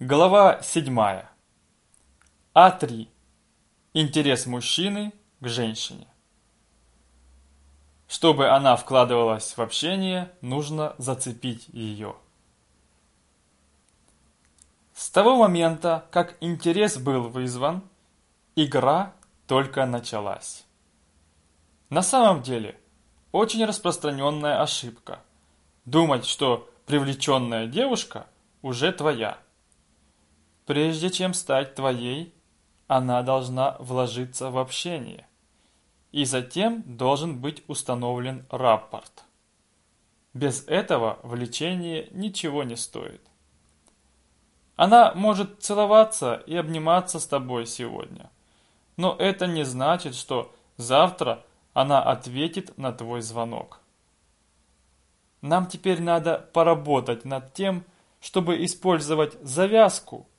Глава 7. А3. Интерес мужчины к женщине. Чтобы она вкладывалась в общение, нужно зацепить ее. С того момента, как интерес был вызван, игра только началась. На самом деле, очень распространенная ошибка – думать, что привлеченная девушка уже твоя – Прежде чем стать твоей, она должна вложиться в общение. И затем должен быть установлен рапорт. Без этого влечение ничего не стоит. Она может целоваться и обниматься с тобой сегодня. Но это не значит, что завтра она ответит на твой звонок. Нам теперь надо поработать над тем, чтобы использовать завязку –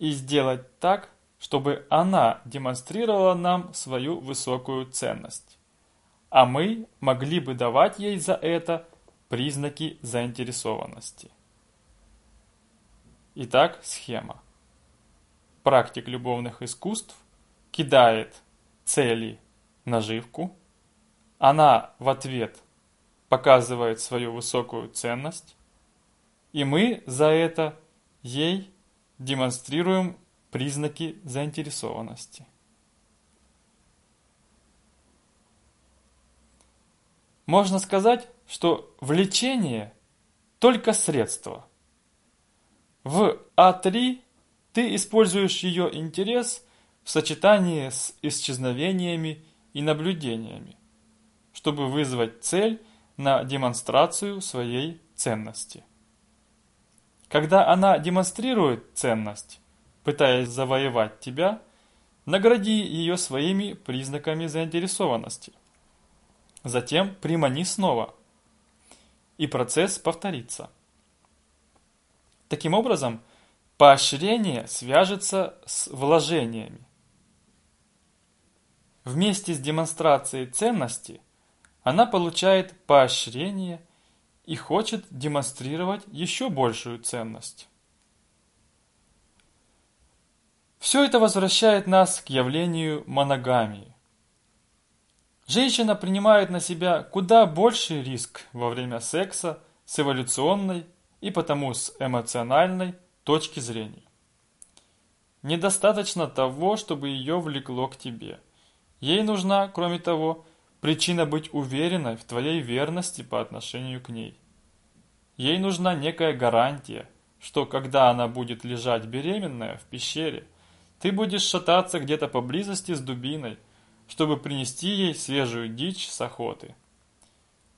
и сделать так, чтобы она демонстрировала нам свою высокую ценность. А мы могли бы давать ей за это признаки заинтересованности. Итак, схема. Практик любовных искусств кидает цели наживку, она в ответ показывает свою высокую ценность, и мы за это ей демонстрируем признаки заинтересованности. Можно сказать, что влечение – только средство. В А3 ты используешь ее интерес в сочетании с исчезновениями и наблюдениями, чтобы вызвать цель на демонстрацию своей ценности. Когда она демонстрирует ценность, пытаясь завоевать тебя, награди ее своими признаками заинтересованности. Затем примани снова, и процесс повторится. Таким образом, поощрение свяжется с вложениями. Вместе с демонстрацией ценности она получает поощрение и хочет демонстрировать еще большую ценность. Все это возвращает нас к явлению моногамии. Женщина принимает на себя куда больший риск во время секса с эволюционной и потому с эмоциональной точки зрения. Недостаточно того, чтобы ее влекло к тебе. Ей нужна, кроме того, причина быть уверенной в твоей верности по отношению к ней. Ей нужна некая гарантия, что когда она будет лежать беременная в пещере, ты будешь шататься где-то поблизости с дубиной, чтобы принести ей свежую дичь с охоты.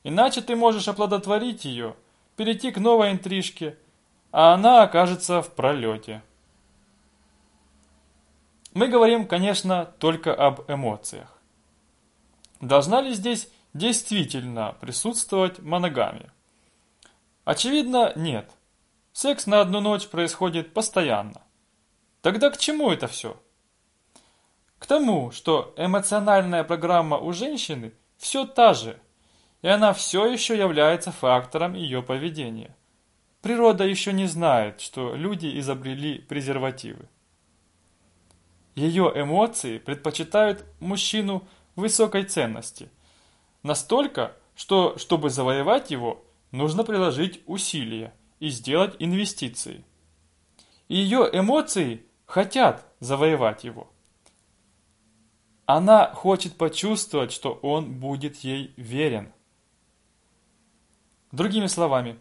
Иначе ты можешь оплодотворить ее, перейти к новой интрижке, а она окажется в пролете. Мы говорим, конечно, только об эмоциях. Должна ли здесь действительно присутствовать моногамия? Очевидно, нет. Секс на одну ночь происходит постоянно. Тогда к чему это все? К тому, что эмоциональная программа у женщины все та же, и она все еще является фактором ее поведения. Природа еще не знает, что люди изобрели презервативы. Ее эмоции предпочитают мужчину высокой ценности. Настолько, что, чтобы завоевать его, нужно приложить усилия и сделать инвестиции. Ее эмоции хотят завоевать его. Она хочет почувствовать, что он будет ей верен. Другими словами,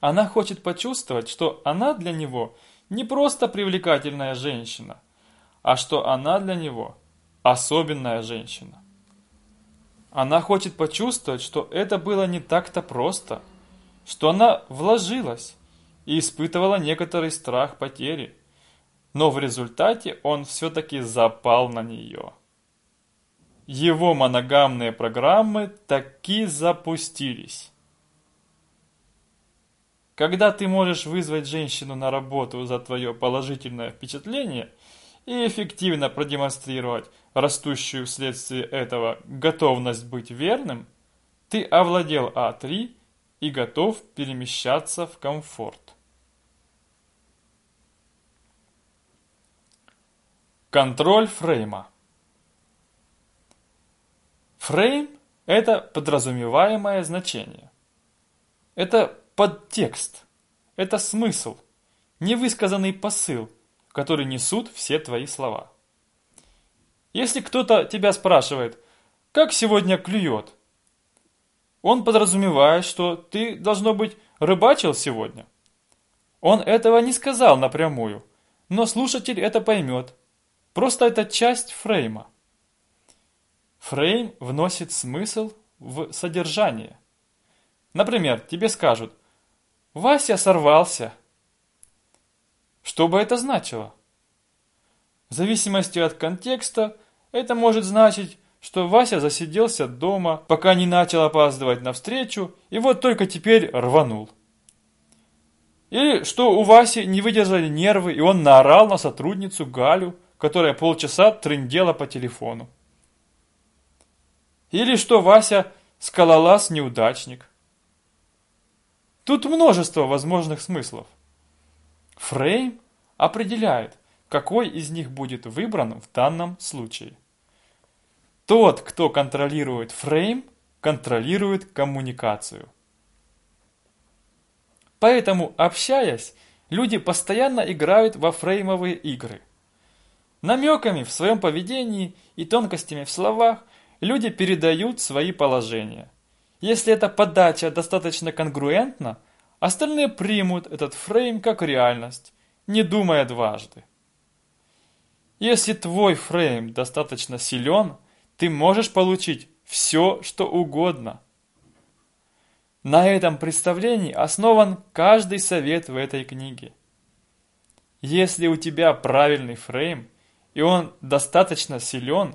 она хочет почувствовать, что она для него не просто привлекательная женщина, а что она для него особенная женщина. Она хочет почувствовать, что это было не так-то просто, что она вложилась и испытывала некоторый страх потери, но в результате он все-таки запал на нее. Его моногамные программы таки запустились. Когда ты можешь вызвать женщину на работу за твое положительное впечатление и эффективно продемонстрировать растущую вследствие этого готовность быть верным, ты овладел А3 и готов перемещаться в комфорт. Контроль фрейма. Фрейм – это подразумеваемое значение. Это подтекст, это смысл, невысказанный посыл, который несут все твои слова – если кто-то тебя спрашивает, как сегодня клюет, он подразумевает, что ты, должно быть, рыбачил сегодня. Он этого не сказал напрямую, но слушатель это поймет – Просто это часть фрейма. Фрейм вносит смысл в содержание. Например, тебе скажут «Вася сорвался». Что бы это значило? В зависимости от контекста, это может значить, что Вася засиделся дома, пока не начал опаздывать на встречу, и вот только теперь рванул. Или что у Васи не выдержали нервы, и он наорал на сотрудницу Галю, которая полчаса трындела по телефону. Или что Вася скалолаз-неудачник. Тут множество возможных смыслов. Фрейм определяет, какой из них будет выбран в данном случае. Тот, кто контролирует фрейм, контролирует коммуникацию. Поэтому, общаясь, люди постоянно играют во фреймовые игры – Намеками в своем поведении и тонкостями в словах люди передают свои положения. Если эта подача достаточно конгруентна, остальные примут этот фрейм как реальность, не думая дважды. Если твой фрейм достаточно силен, ты можешь получить все, что угодно. На этом представлении основан каждый совет в этой книге. Если у тебя правильный фрейм – и он достаточно силен,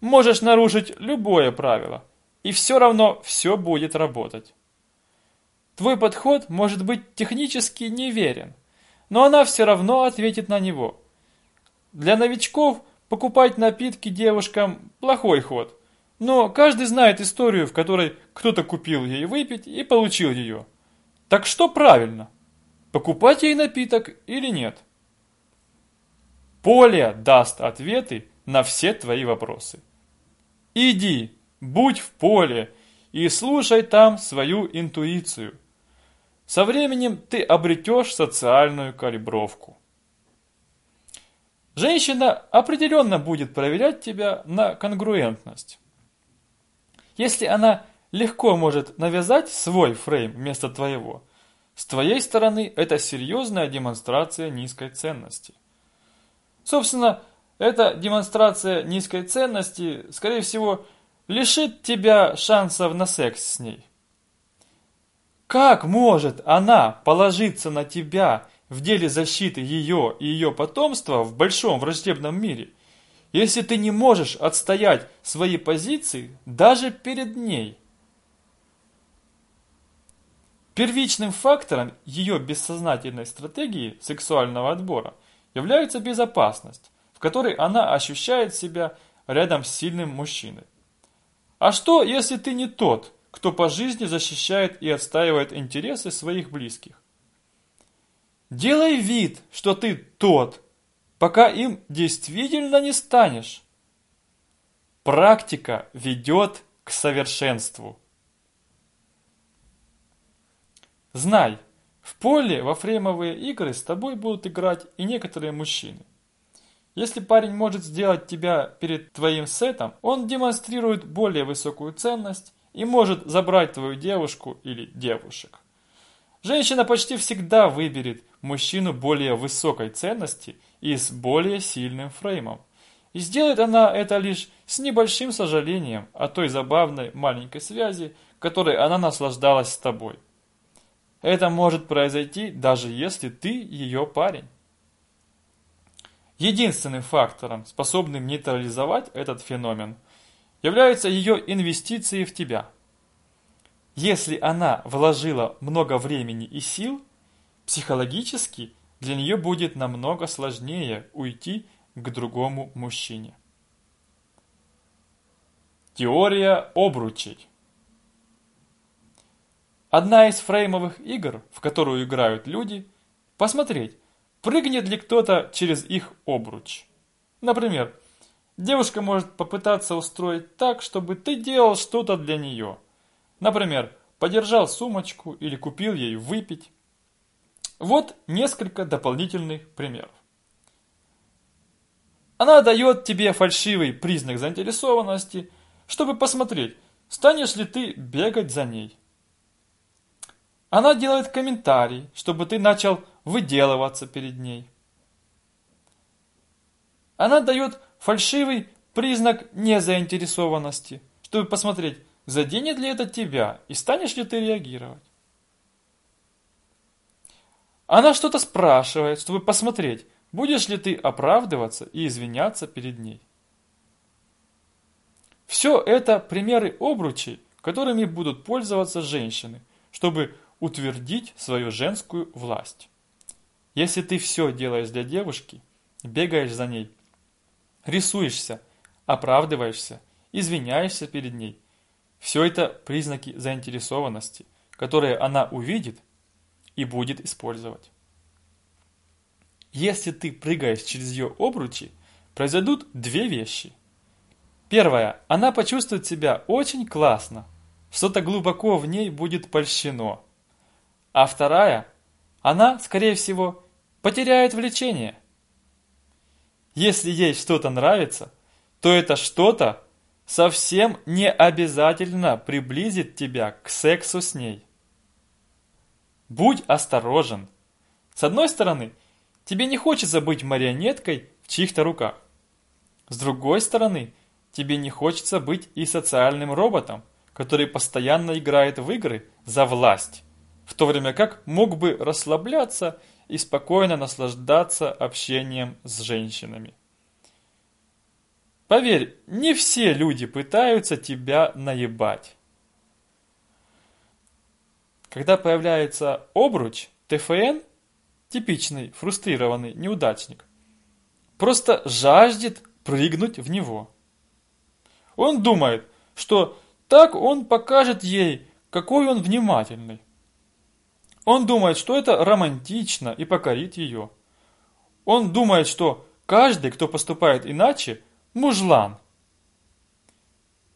можешь нарушить любое правило, и все равно все будет работать. Твой подход может быть технически неверен, но она все равно ответит на него. Для новичков покупать напитки девушкам – плохой ход, но каждый знает историю, в которой кто-то купил ей выпить и получил ее. Так что правильно? Покупать ей напиток или нет? Поле даст ответы на все твои вопросы. Иди, будь в поле и слушай там свою интуицию. Со временем ты обретешь социальную калибровку. Женщина определенно будет проверять тебя на конгруентность. Если она легко может навязать свой фрейм вместо твоего, с твоей стороны это серьезная демонстрация низкой ценности. Собственно, эта демонстрация низкой ценности, скорее всего, лишит тебя шансов на секс с ней. Как может она положиться на тебя в деле защиты ее и ее потомства в большом враждебном мире, если ты не можешь отстоять свои позиции даже перед ней? Первичным фактором ее бессознательной стратегии сексуального отбора – является безопасность, в которой она ощущает себя рядом с сильным мужчиной. А что, если ты не тот, кто по жизни защищает и отстаивает интересы своих близких? Делай вид, что ты тот, пока им действительно не станешь. Практика ведет к совершенству. Знай, в поле во фреймовые игры с тобой будут играть и некоторые мужчины. Если парень может сделать тебя перед твоим сетом, он демонстрирует более высокую ценность и может забрать твою девушку или девушек. Женщина почти всегда выберет мужчину более высокой ценности и с более сильным фреймом. И сделает она это лишь с небольшим сожалением о той забавной маленькой связи, которой она наслаждалась с тобой. Это может произойти, даже если ты ее парень. Единственным фактором, способным нейтрализовать этот феномен, являются ее инвестиции в тебя. Если она вложила много времени и сил, психологически для нее будет намного сложнее уйти к другому мужчине. Теория обручей Одна из фреймовых игр, в которую играют люди, посмотреть, прыгнет ли кто-то через их обруч. Например, девушка может попытаться устроить так, чтобы ты делал что-то для нее. Например, подержал сумочку или купил ей выпить. Вот несколько дополнительных примеров. Она дает тебе фальшивый признак заинтересованности, чтобы посмотреть, станешь ли ты бегать за ней. Она делает комментарий, чтобы ты начал выделываться перед ней. Она дает фальшивый признак незаинтересованности, чтобы посмотреть, заденет ли это тебя и станешь ли ты реагировать. Она что-то спрашивает, чтобы посмотреть, будешь ли ты оправдываться и извиняться перед ней. Все это примеры обручей, которыми будут пользоваться женщины, чтобы утвердить свою женскую власть. Если ты все делаешь для девушки, бегаешь за ней, рисуешься, оправдываешься, извиняешься перед ней, все это признаки заинтересованности, которые она увидит и будет использовать. Если ты прыгаешь через ее обручи, произойдут две вещи. Первое. Она почувствует себя очень классно. Что-то глубоко в ней будет польщено. А вторая. Она, скорее всего, потеряет влечение. Если ей что-то нравится, то это что-то совсем не обязательно приблизит тебя к сексу с ней. Будь осторожен. С одной стороны, тебе не хочется быть марионеткой в чьих-то руках. С другой стороны, тебе не хочется быть и социальным роботом, который постоянно играет в игры за власть, в то время как мог бы расслабляться и спокойно наслаждаться общением с женщинами. Поверь, не все люди пытаются тебя наебать. Когда появляется обруч, ТФН, типичный фрустрированный неудачник, просто жаждет прыгнуть в него. Он думает, что так он покажет ей, какой он внимательный. Он думает, что это романтично и покорит ее. Он думает, что каждый, кто поступает иначе, мужлан.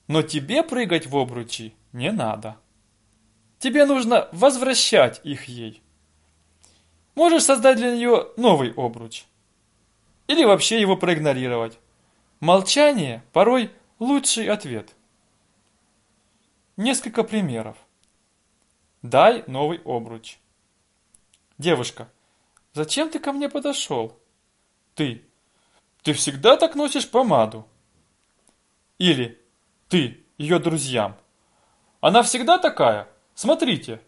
Но тебе прыгать в обручи не надо. Тебе нужно возвращать их ей. Можешь создать для нее новый обруч. Или вообще его проигнорировать. Молчание порой лучший ответ. Несколько примеров. Дай новый обруч. Девушка, зачем ты ко мне подошел? Ты, ты всегда так носишь помаду? Или ты ее друзьям? Она всегда такая? Смотрите.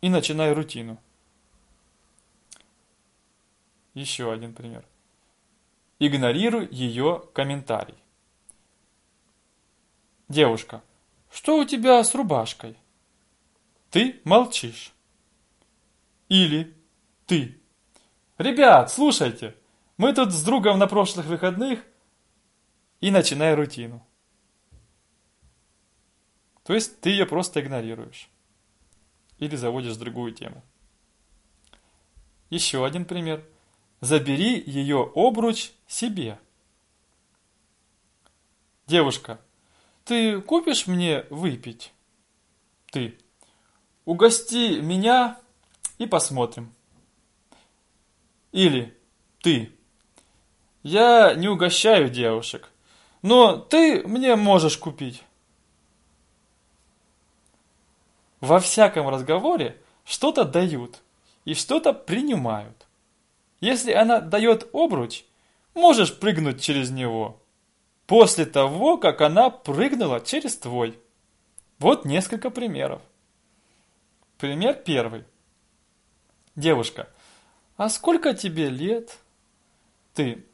И начинай рутину. Еще один пример. Игнорируй ее комментарий. Девушка, что у тебя с рубашкой? Ты молчишь. Или ты. Ребят, слушайте, мы тут с другом на прошлых выходных и начинай рутину. То есть ты ее просто игнорируешь. Или заводишь другую тему. Еще один пример. Забери ее обруч себе. Девушка, ты купишь мне выпить? Ты. Угости меня и посмотрим. Или ты. Я не угощаю девушек, но ты мне можешь купить. Во всяком разговоре что-то дают и что-то принимают. Если она дает обруч, можешь прыгнуть через него. После того, как она прыгнула через твой. Вот несколько примеров. Пример первый. Девушка, а сколько тебе лет? Ты,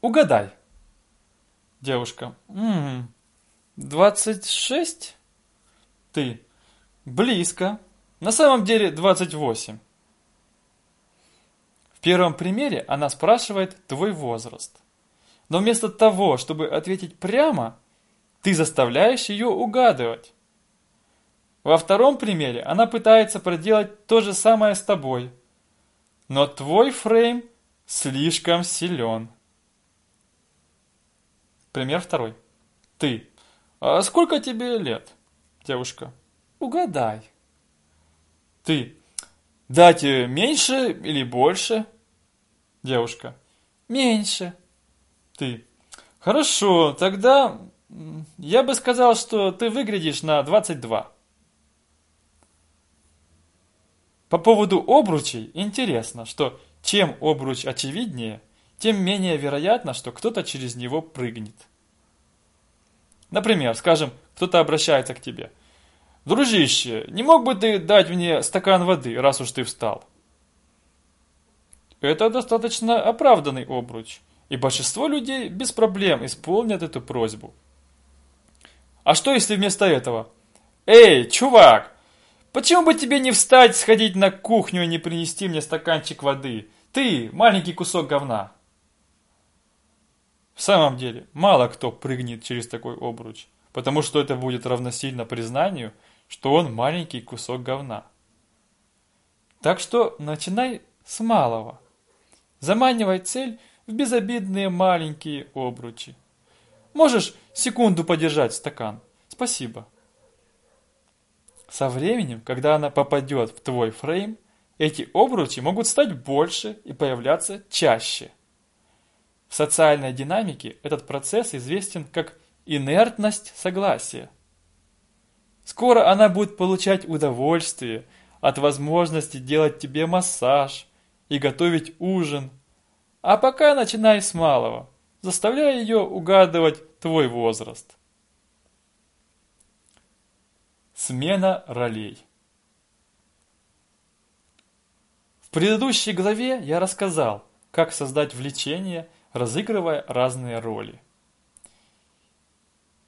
Угадай. Девушка. Ммм, 26? Ты. Близко. На самом деле 28. В первом примере она спрашивает твой возраст. Но вместо того, чтобы ответить прямо, ты заставляешь ее угадывать. Во втором примере она пытается проделать то же самое с тобой. Но твой фрейм слишком силен. Пример второй. Ты. А сколько тебе лет? Девушка. Угадай. Ты. Дать меньше или больше? Девушка. Меньше. Ты. Хорошо, тогда я бы сказал, что ты выглядишь на 22. По поводу обручей интересно, что чем обруч очевиднее, тем менее вероятно, что кто-то через него прыгнет. Например, скажем, кто-то обращается к тебе. «Дружище, не мог бы ты дать мне стакан воды, раз уж ты встал?» Это достаточно оправданный обруч и большинство людей без проблем исполнят эту просьбу. А что если вместо этого? Эй, чувак, почему бы тебе не встать, сходить на кухню и не принести мне стаканчик воды? Ты, маленький кусок говна. В самом деле, мало кто прыгнет через такой обруч, потому что это будет равносильно признанию, что он маленький кусок говна. Так что начинай с малого. Заманивай цель в безобидные маленькие обручи. Можешь секунду подержать стакан? Спасибо. Со временем, когда она попадет в твой фрейм, эти обручи могут стать больше и появляться чаще. В социальной динамике этот процесс известен как инертность согласия. Скоро она будет получать удовольствие от возможности делать тебе массаж и готовить ужин – а пока начинай с малого, заставляя ее угадывать твой возраст. Смена ролей. В предыдущей главе я рассказал, как создать влечение, разыгрывая разные роли.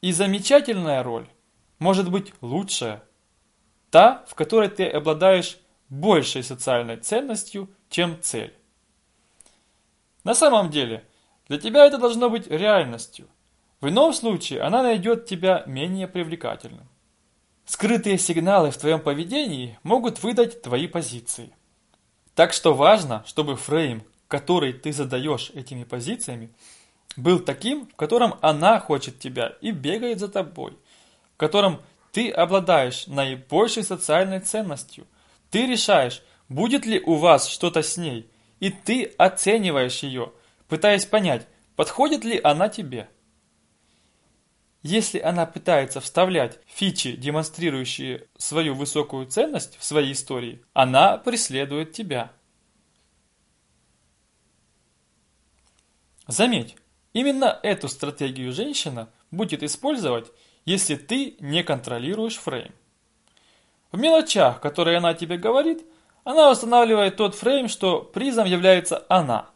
И замечательная роль может быть лучшая, та, в которой ты обладаешь большей социальной ценностью, чем цель. На самом деле, для тебя это должно быть реальностью. В ином случае она найдет тебя менее привлекательным. Скрытые сигналы в твоем поведении могут выдать твои позиции. Так что важно, чтобы фрейм, который ты задаешь этими позициями, был таким, в котором она хочет тебя и бегает за тобой, в котором ты обладаешь наибольшей социальной ценностью. Ты решаешь, будет ли у вас что-то с ней, и ты оцениваешь ее, пытаясь понять, подходит ли она тебе. Если она пытается вставлять фичи, демонстрирующие свою высокую ценность в своей истории, она преследует тебя. Заметь, именно эту стратегию женщина будет использовать, если ты не контролируешь фрейм. В мелочах, которые она тебе говорит, она устанавливает тот фрейм, что призом является она.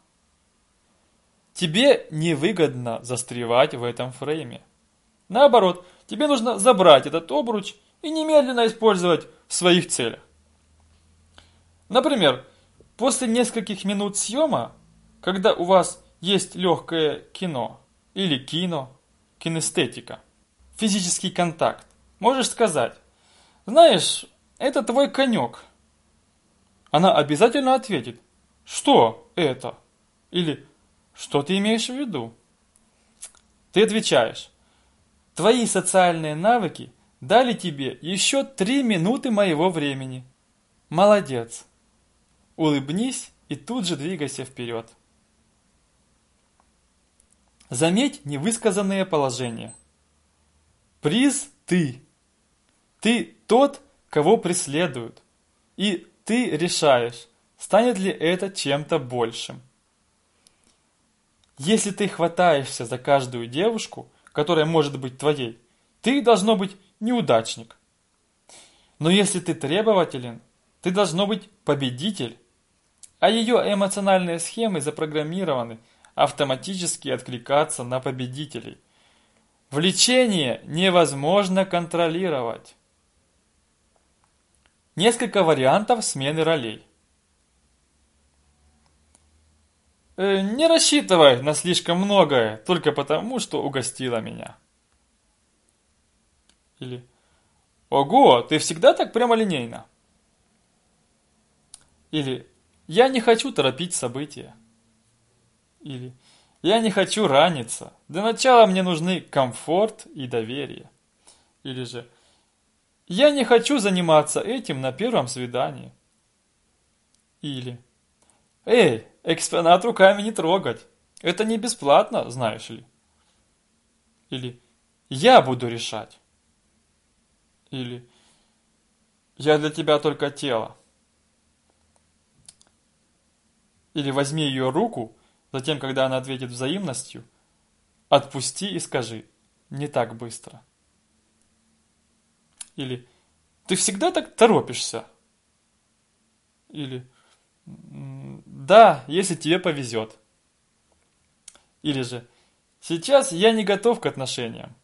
Тебе невыгодно застревать в этом фрейме. Наоборот, тебе нужно забрать этот обруч и немедленно использовать в своих целях. Например, после нескольких минут съема, когда у вас есть легкое кино или кино, кинестетика, физический контакт, можешь сказать, знаешь, это твой конек – она обязательно ответит «Что это?» или «Что ты имеешь в виду?» Ты отвечаешь «Твои социальные навыки дали тебе еще три минуты моего времени. Молодец!» Улыбнись и тут же двигайся вперед. Заметь невысказанные положения. Приз ты. Ты тот, кого преследуют. И ты решаешь, станет ли это чем-то большим. Если ты хватаешься за каждую девушку, которая может быть твоей, ты должно быть неудачник. Но если ты требователен, ты должно быть победитель. А ее эмоциональные схемы запрограммированы автоматически откликаться на победителей. Влечение невозможно контролировать. Несколько вариантов смены ролей. Э, не рассчитывай на слишком многое, только потому, что угостила меня. Или Ого, ты всегда так прямолинейно. Или Я не хочу торопить события. Или Я не хочу раниться. Для начала мне нужны комфорт и доверие. Или же я не хочу заниматься этим на первом свидании. Или Эй, экспонат руками не трогать. Это не бесплатно, знаешь ли. Или я буду решать. Или я для тебя только тело. Или возьми ее руку, затем, когда она ответит взаимностью, отпусти и скажи «не так быстро». Или «ты всегда так торопишься». Или «да, если тебе повезет». Или же «сейчас я не готов к отношениям».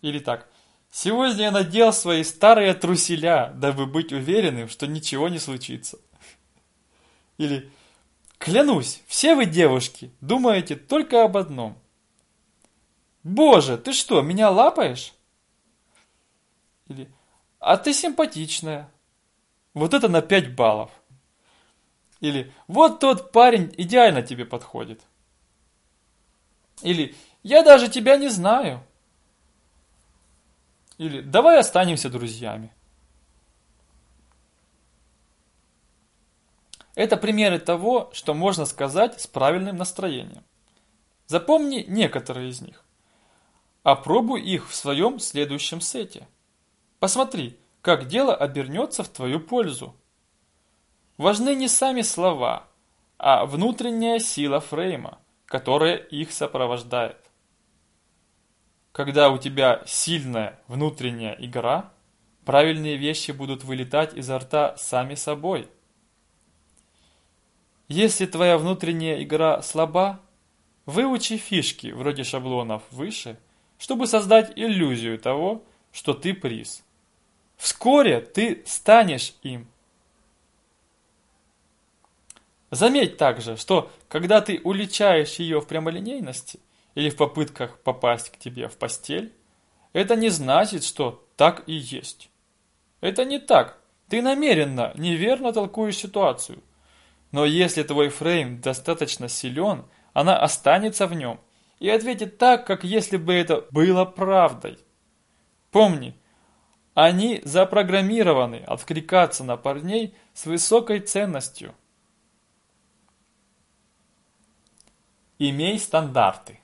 Или так «сегодня я надел свои старые труселя, дабы быть уверенным, что ничего не случится». Или «клянусь, все вы девушки думаете только об одном». «Боже, ты что, меня лапаешь?» Или «А ты симпатичная». Вот это на 5 баллов. Или «Вот тот парень идеально тебе подходит». Или «Я даже тебя не знаю». Или «Давай останемся друзьями». Это примеры того, что можно сказать с правильным настроением. Запомни некоторые из них. Опробуй их в своем следующем сете. Посмотри, как дело обернется в твою пользу. Важны не сами слова, а внутренняя сила фрейма, которая их сопровождает. Когда у тебя сильная внутренняя игра, правильные вещи будут вылетать изо рта сами собой – если твоя внутренняя игра слаба, выучи фишки вроде шаблонов выше, чтобы создать иллюзию того, что ты приз. Вскоре ты станешь им. Заметь также, что когда ты уличаешь ее в прямолинейности или в попытках попасть к тебе в постель, это не значит, что так и есть. Это не так. Ты намеренно неверно толкуешь ситуацию – но если твой фрейм достаточно силен, она останется в нем и ответит так, как если бы это было правдой. Помни, они запрограммированы откликаться на парней с высокой ценностью. Имей стандарты.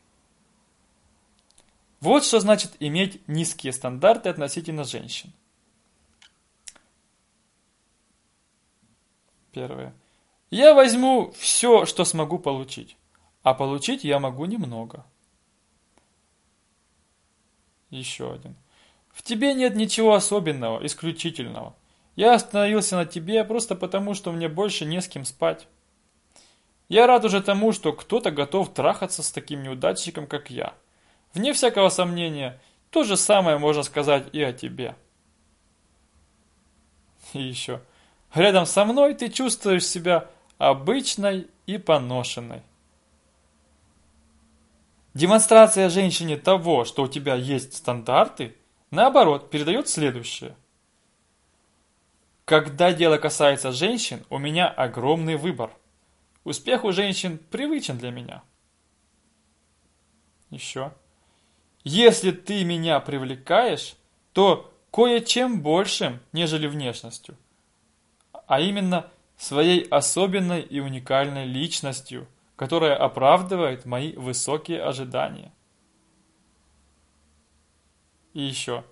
Вот что значит иметь низкие стандарты относительно женщин. Первое. Я возьму все, что смогу получить. А получить я могу немного. Еще один. В тебе нет ничего особенного, исключительного. Я остановился на тебе просто потому, что мне больше не с кем спать. Я рад уже тому, что кто-то готов трахаться с таким неудачником, как я. Вне всякого сомнения, то же самое можно сказать и о тебе. И еще. Рядом со мной ты чувствуешь себя обычной и поношенной. Демонстрация женщине того, что у тебя есть стандарты, наоборот, передает следующее. Когда дело касается женщин, у меня огромный выбор. Успех у женщин привычен для меня. Еще. Если ты меня привлекаешь, то кое-чем большим, нежели внешностью. А именно своей особенной и уникальной личностью, которая оправдывает мои высокие ожидания. И еще.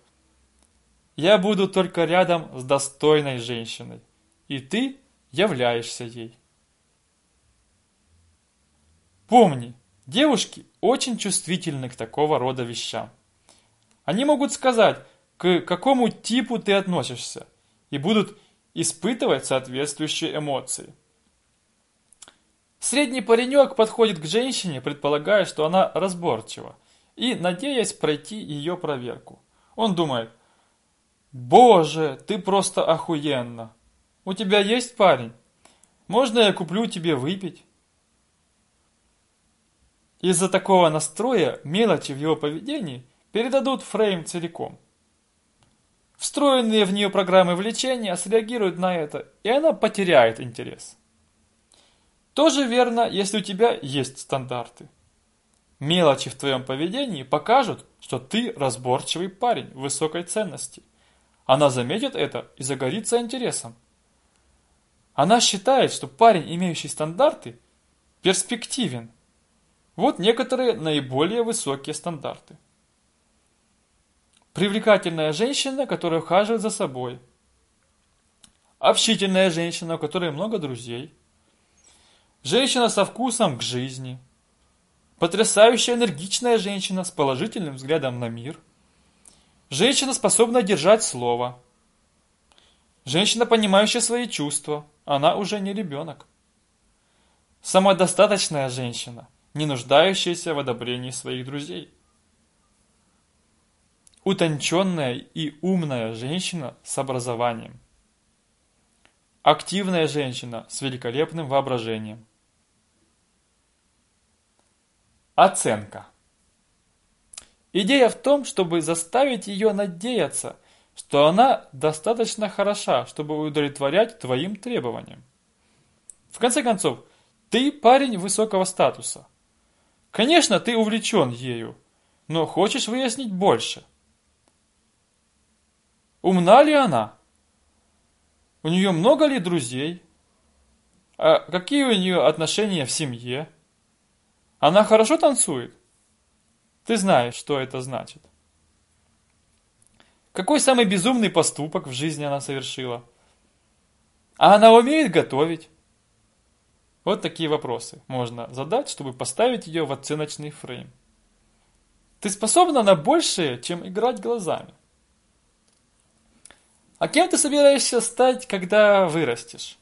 Я буду только рядом с достойной женщиной, и ты являешься ей. Помни, девушки очень чувствительны к такого рода вещам. Они могут сказать, к какому типу ты относишься, и будут испытывать соответствующие эмоции. Средний паренек подходит к женщине, предполагая, что она разборчива, и надеясь пройти ее проверку. Он думает, «Боже, ты просто охуенно! У тебя есть парень? Можно я куплю тебе выпить?» Из-за такого настроя мелочи в его поведении передадут фрейм целиком – Встроенные в нее программы влечения среагируют на это, и она потеряет интерес. Тоже верно, если у тебя есть стандарты. Мелочи в твоем поведении покажут, что ты разборчивый парень высокой ценности. Она заметит это и загорится интересом. Она считает, что парень, имеющий стандарты, перспективен. Вот некоторые наиболее высокие стандарты. Привлекательная женщина, которая ухаживает за собой. Общительная женщина, у которой много друзей. Женщина со вкусом к жизни. Потрясающая энергичная женщина с положительным взглядом на мир. Женщина, способна держать слово. Женщина, понимающая свои чувства. Она уже не ребенок. Самодостаточная женщина, не нуждающаяся в одобрении своих друзей. Утонченная и умная женщина с образованием. Активная женщина с великолепным воображением. Оценка. Идея в том, чтобы заставить ее надеяться, что она достаточно хороша, чтобы удовлетворять твоим требованиям. В конце концов, ты парень высокого статуса. Конечно, ты увлечен ею, но хочешь выяснить больше. Умна ли она? У нее много ли друзей? А какие у нее отношения в семье? Она хорошо танцует? Ты знаешь, что это значит. Какой самый безумный поступок в жизни она совершила? А она умеет готовить? Вот такие вопросы можно задать, чтобы поставить ее в оценочный фрейм. Ты способна на большее, чем играть глазами. А кем ты собираешься стать, когда вырастешь?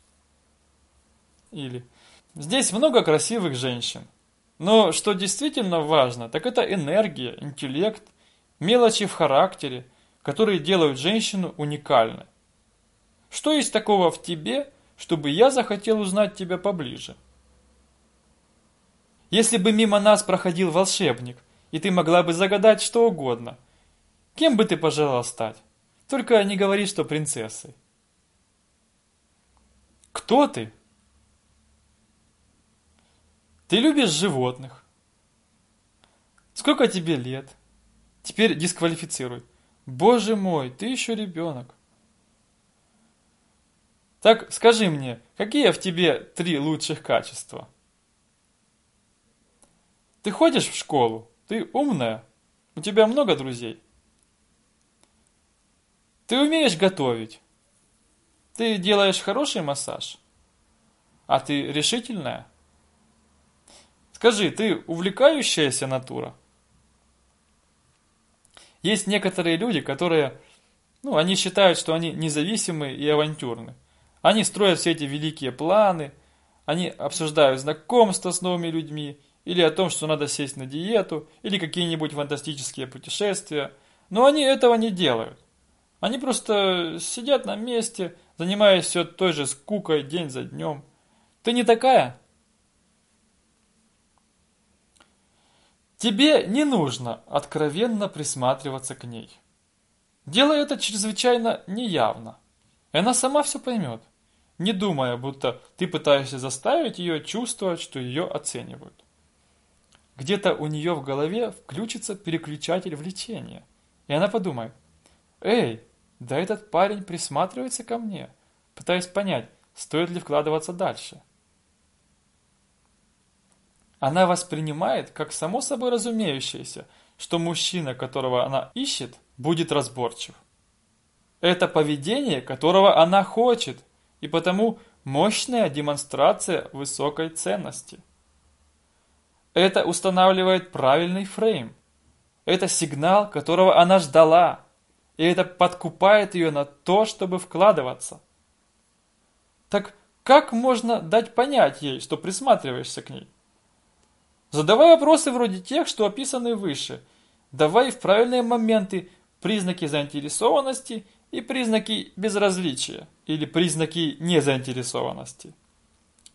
Или здесь много красивых женщин. Но что действительно важно, так это энергия, интеллект, мелочи в характере, которые делают женщину уникальной. Что есть такого в тебе, чтобы я захотел узнать тебя поближе? Если бы мимо нас проходил волшебник, и ты могла бы загадать что угодно, кем бы ты пожелал стать? Только не говори, что принцессой. Кто ты? Ты любишь животных. Сколько тебе лет? Теперь дисквалифицируй. Боже мой, ты еще ребенок. Так скажи мне, какие в тебе три лучших качества? Ты ходишь в школу? Ты умная? У тебя много друзей? Ты умеешь готовить? Ты делаешь хороший массаж? А ты решительная? Скажи, ты увлекающаяся натура? Есть некоторые люди, которые, ну, они считают, что они независимы и авантюрны. Они строят все эти великие планы, они обсуждают знакомства с новыми людьми, или о том, что надо сесть на диету, или какие-нибудь фантастические путешествия. Но они этого не делают. Они просто сидят на месте, занимаясь все той же скукой день за днем. Ты не такая? Тебе не нужно откровенно присматриваться к ней. Делай это чрезвычайно неявно. И она сама все поймет, не думая, будто ты пытаешься заставить ее чувствовать, что ее оценивают. Где-то у нее в голове включится переключатель влечения, и она подумает, «Эй, да этот парень присматривается ко мне, пытаясь понять, стоит ли вкладываться дальше». Она воспринимает как само собой разумеющееся, что мужчина, которого она ищет, будет разборчив. Это поведение, которого она хочет, и потому мощная демонстрация высокой ценности. Это устанавливает правильный фрейм. Это сигнал, которого она ждала, и это подкупает ее на то, чтобы вкладываться. Так как можно дать понять ей, что присматриваешься к ней? Задавай вопросы вроде тех, что описаны выше. Давай в правильные моменты признаки заинтересованности и признаки безразличия или признаки незаинтересованности.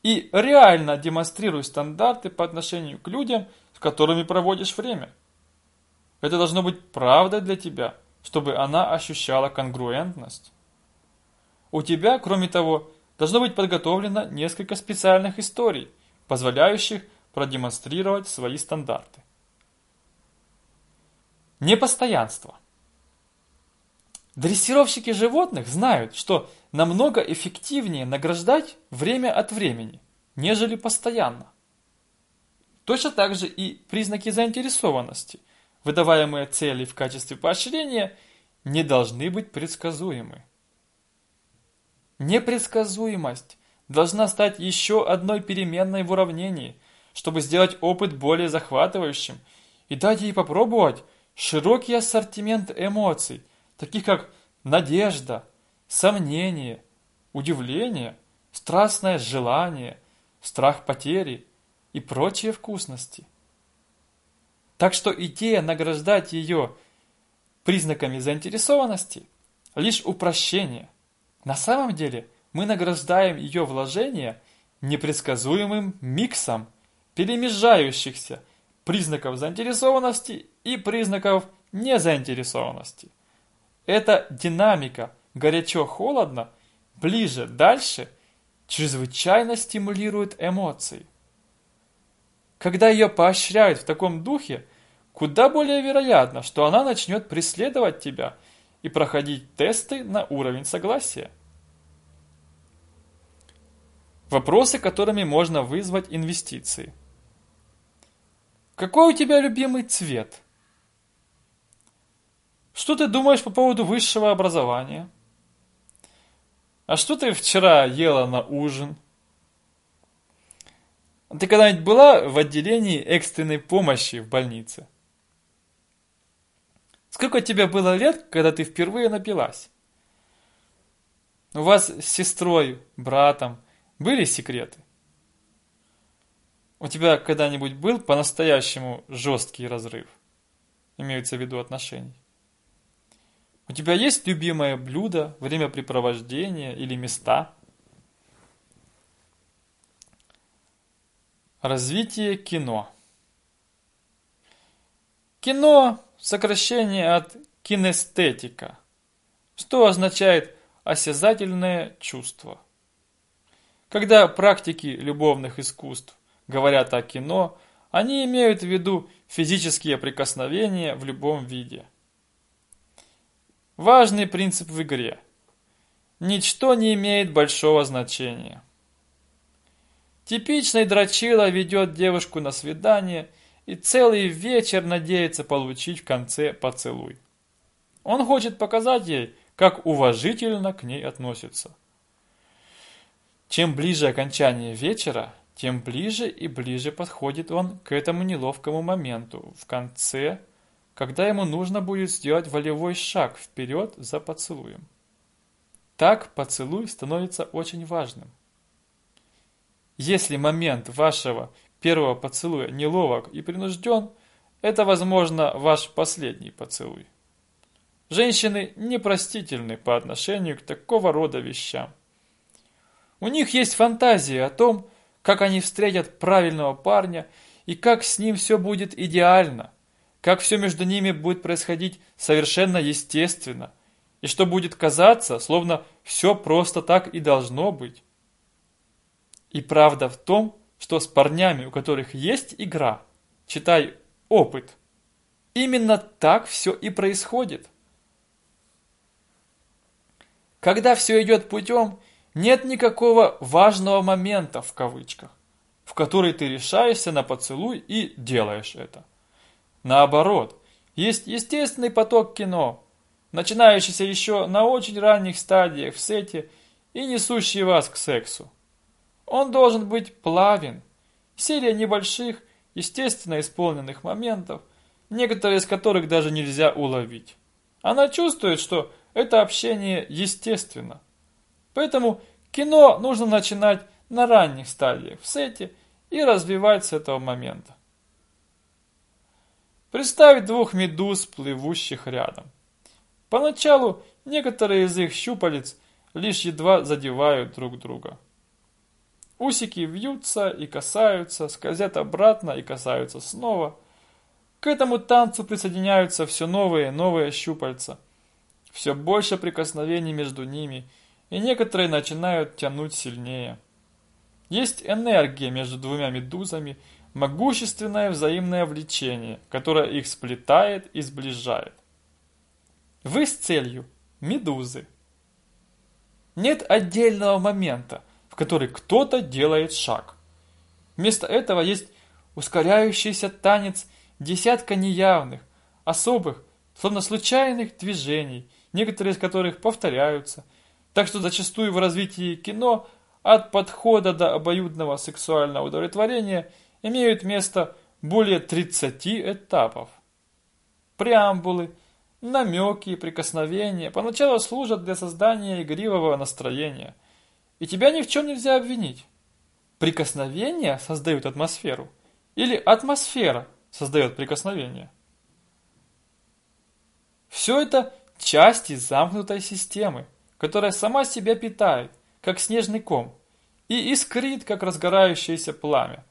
И реально демонстрируй стандарты по отношению к людям, с которыми проводишь время. Это должно быть правдой для тебя, чтобы она ощущала конгруентность. У тебя, кроме того, должно быть подготовлено несколько специальных историй – позволяющих продемонстрировать свои стандарты. Непостоянство. Дрессировщики животных знают, что намного эффективнее награждать время от времени, нежели постоянно. Точно так же и признаки заинтересованности, выдаваемые цели в качестве поощрения, не должны быть предсказуемы. Непредсказуемость должна стать еще одной переменной в уравнении, чтобы сделать опыт более захватывающим и дать ей попробовать широкий ассортимент эмоций, таких как надежда, сомнение, удивление, страстное желание, страх потери и прочие вкусности. Так что идея награждать ее признаками заинтересованности – лишь упрощение. На самом деле мы награждаем ее вложение непредсказуемым миксом перемежающихся признаков заинтересованности и признаков незаинтересованности. Эта динамика горячо-холодно, ближе-дальше чрезвычайно стимулирует эмоции. Когда ее поощряют в таком духе, куда более вероятно, что она начнет преследовать тебя и проходить тесты на уровень согласия. Вопросы, которыми можно вызвать инвестиции. Какой у тебя любимый цвет? Что ты думаешь по поводу высшего образования? А что ты вчера ела на ужин? Ты когда-нибудь была в отделении экстренной помощи в больнице? Сколько тебе было лет, когда ты впервые напилась? У вас с сестрой, братом были секреты? У тебя когда-нибудь был по-настоящему жесткий разрыв? Имеются в виду отношений. У тебя есть любимое блюдо, времяпрепровождение или места? Развитие кино. Кино – сокращение от кинестетика, что означает осязательное чувство. Когда практики любовных искусств говорят о кино, они имеют в виду физические прикосновения в любом виде – Важный принцип в игре. Ничто не имеет большого значения. Типичный дрочила ведет девушку на свидание и целый вечер надеется получить в конце поцелуй. Он хочет показать ей, как уважительно к ней относится. Чем ближе окончание вечера, тем ближе и ближе подходит он к этому неловкому моменту в конце когда ему нужно будет сделать волевой шаг вперед за поцелуем. Так поцелуй становится очень важным. Если момент вашего первого поцелуя неловок и принужден, это, возможно, ваш последний поцелуй. Женщины непростительны по отношению к такого рода вещам. У них есть фантазии о том, как они встретят правильного парня и как с ним все будет идеально – как все между ними будет происходить совершенно естественно, и что будет казаться, словно все просто так и должно быть. И правда в том, что с парнями, у которых есть игра, читай опыт, именно так все и происходит. Когда все идет путем, нет никакого важного момента в кавычках, в который ты решаешься на поцелуй и делаешь это. Наоборот, есть естественный поток кино, начинающийся еще на очень ранних стадиях в сете и несущий вас к сексу. Он должен быть плавен. Серия небольших, естественно исполненных моментов, некоторые из которых даже нельзя уловить. Она чувствует, что это общение естественно. Поэтому кино нужно начинать на ранних стадиях в сете и развивать с этого момента. Представить двух медуз, плывущих рядом. Поначалу некоторые из их щупалец лишь едва задевают друг друга. Усики вьются и касаются, скользят обратно и касаются снова. К этому танцу присоединяются все новые новые щупальца. Все больше прикосновений между ними, и некоторые начинают тянуть сильнее. Есть энергия между двумя медузами, могущественное взаимное влечение, которое их сплетает и сближает. Вы с целью – медузы. Нет отдельного момента, в который кто-то делает шаг. Вместо этого есть ускоряющийся танец десятка неявных, особых, словно случайных движений, некоторые из которых повторяются. Так что зачастую в развитии кино от подхода до обоюдного сексуального удовлетворения имеют место более 30 этапов. Преамбулы, намеки и прикосновения поначалу служат для создания игривого настроения, и тебя ни в чем нельзя обвинить. Прикосновения создают атмосферу, или атмосфера создает прикосновение. Все это части замкнутой системы, которая сама себя питает, как снежный ком, и искрит, как разгорающееся пламя,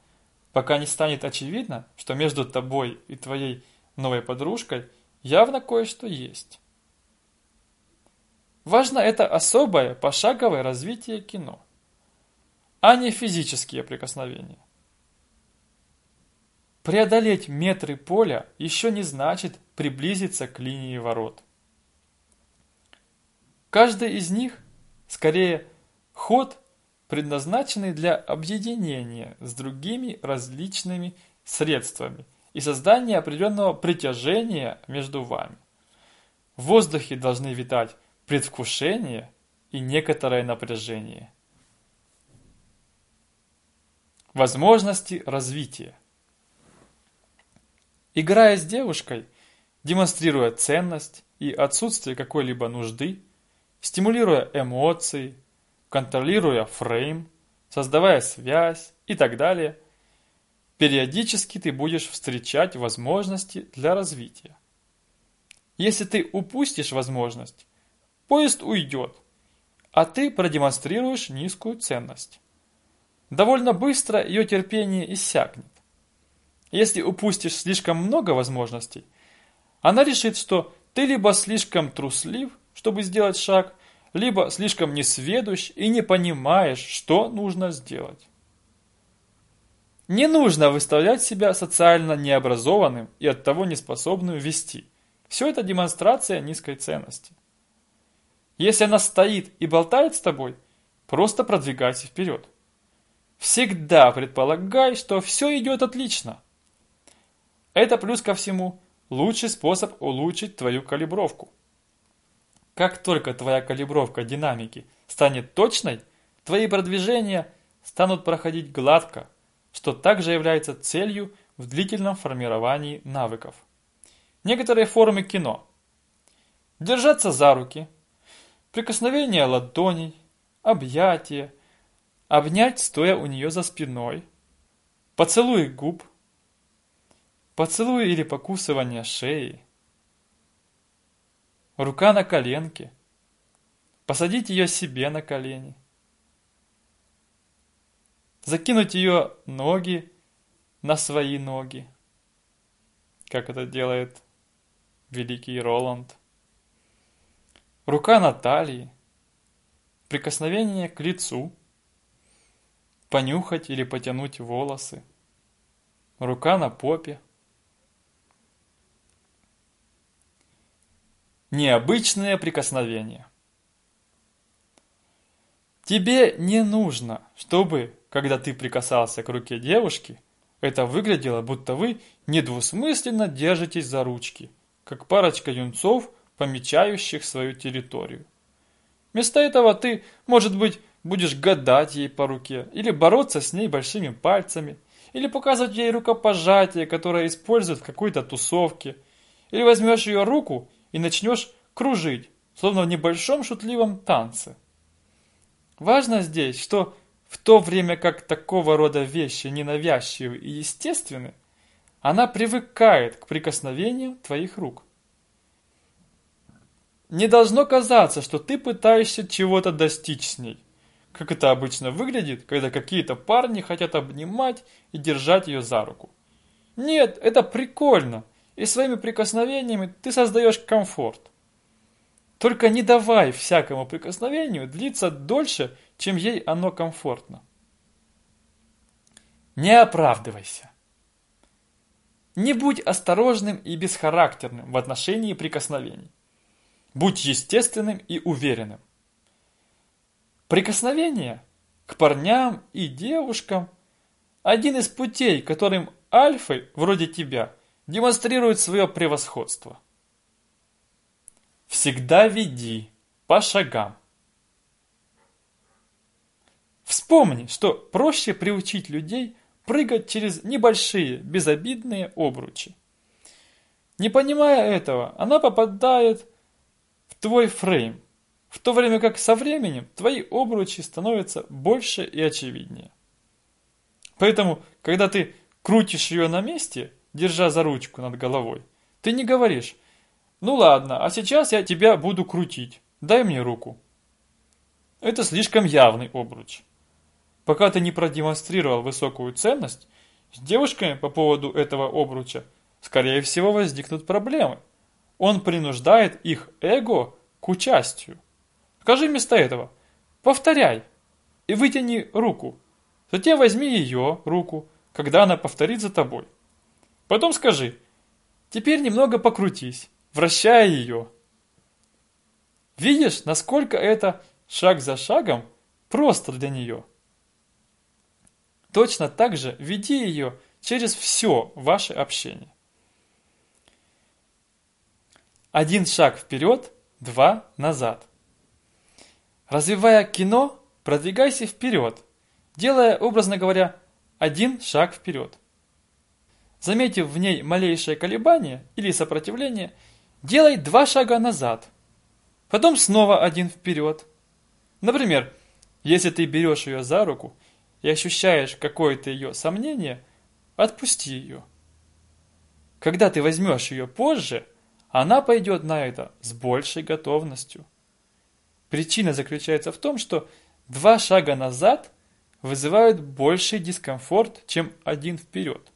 пока не станет очевидно, что между тобой и твоей новой подружкой явно кое-что есть. Важно это особое пошаговое развитие кино, а не физические прикосновения. Преодолеть метры поля еще не значит приблизиться к линии ворот. Каждый из них, скорее, ход, предназначенный для объединения с другими различными средствами и создания определенного притяжения между вами. В воздухе должны витать предвкушение и некоторое напряжение. Возможности развития. Играя с девушкой, демонстрируя ценность и отсутствие какой-либо нужды, стимулируя эмоции, контролируя фрейм, создавая связь и так далее, периодически ты будешь встречать возможности для развития. Если ты упустишь возможность, поезд уйдет, а ты продемонстрируешь низкую ценность. Довольно быстро ее терпение иссякнет. Если упустишь слишком много возможностей, она решит, что ты либо слишком труслив, чтобы сделать шаг, либо слишком несведущ и не понимаешь, что нужно сделать. Не нужно выставлять себя социально необразованным и оттого неспособным вести. Все это демонстрация низкой ценности. Если она стоит и болтает с тобой, просто продвигайся вперед. Всегда предполагай, что все идет отлично – это плюс ко всему лучший способ улучшить твою калибровку. Как только твоя калибровка динамики станет точной, твои продвижения станут проходить гладко, что также является целью в длительном формировании навыков. Некоторые формы кино. Держаться за руки, прикосновение ладоней, объятие, обнять стоя у нее за спиной, поцелуй губ – Поцелуй или покусывание шеи. Рука на коленке. Посадить ее себе на колени. Закинуть ее ноги на свои ноги. Как это делает великий Роланд. Рука на талии. Прикосновение к лицу. Понюхать или потянуть волосы. Рука на попе. Необычное прикосновение. Тебе не нужно, чтобы, когда ты прикасался к руке девушки, это выглядело, будто вы недвусмысленно держитесь за ручки, как парочка юнцов, помечающих свою территорию. Вместо этого ты, может быть, будешь гадать ей по руке, или бороться с ней большими пальцами, или показывать ей рукопожатие, которое используют в какой-то тусовке, или возьмешь ее руку и начнешь кружить, словно в небольшом шутливом танце. Важно здесь, что в то время как такого рода вещи ненавязчивы и естественны, она привыкает к прикосновениям твоих рук. Не должно казаться, что ты пытаешься чего-то достичь с ней, как это обычно выглядит, когда какие-то парни хотят обнимать и держать ее за руку. Нет, это прикольно – и своими прикосновениями ты создаешь комфорт. Только не давай всякому прикосновению длиться дольше, чем ей оно комфортно. Не оправдывайся. Не будь осторожным и бесхарактерным в отношении прикосновений. Будь естественным и уверенным. Прикосновение к парням и девушкам – один из путей, которым альфы, вроде тебя, демонстрируют свое превосходство. Всегда веди по шагам. Вспомни, что проще приучить людей прыгать через небольшие, безобидные обручи. Не понимая этого, она попадает твой фрейм, в то время как со временем твои обручи становятся больше и очевиднее. Поэтому, когда ты крутишь ее на месте, держа за ручку над головой, ты не говоришь «Ну ладно, а сейчас я тебя буду крутить, дай мне руку». Это слишком явный обруч. Пока ты не продемонстрировал высокую ценность, с девушками по поводу этого обруча, скорее всего, возникнут проблемы. Он принуждает их эго к участию. Скажи вместо этого «повторяй» и вытяни руку. Затем возьми ее руку, когда она повторит за тобой. Потом скажи «теперь немного покрутись, вращая ее». Видишь, насколько это шаг за шагом просто для нее. Точно так же веди ее через все ваше общение. Один шаг вперед, два назад. Развивая кино, продвигайся вперед, делая, образно говоря, один шаг вперед. Заметив в ней малейшее колебание или сопротивление, делай два шага назад, потом снова один вперед. Например, если ты берешь ее за руку и ощущаешь какое-то ее сомнение, отпусти ее. Когда ты возьмешь ее позже, она пойдет на это с большей готовностью. Причина заключается в том, что два шага назад вызывают больший дискомфорт, чем один вперед.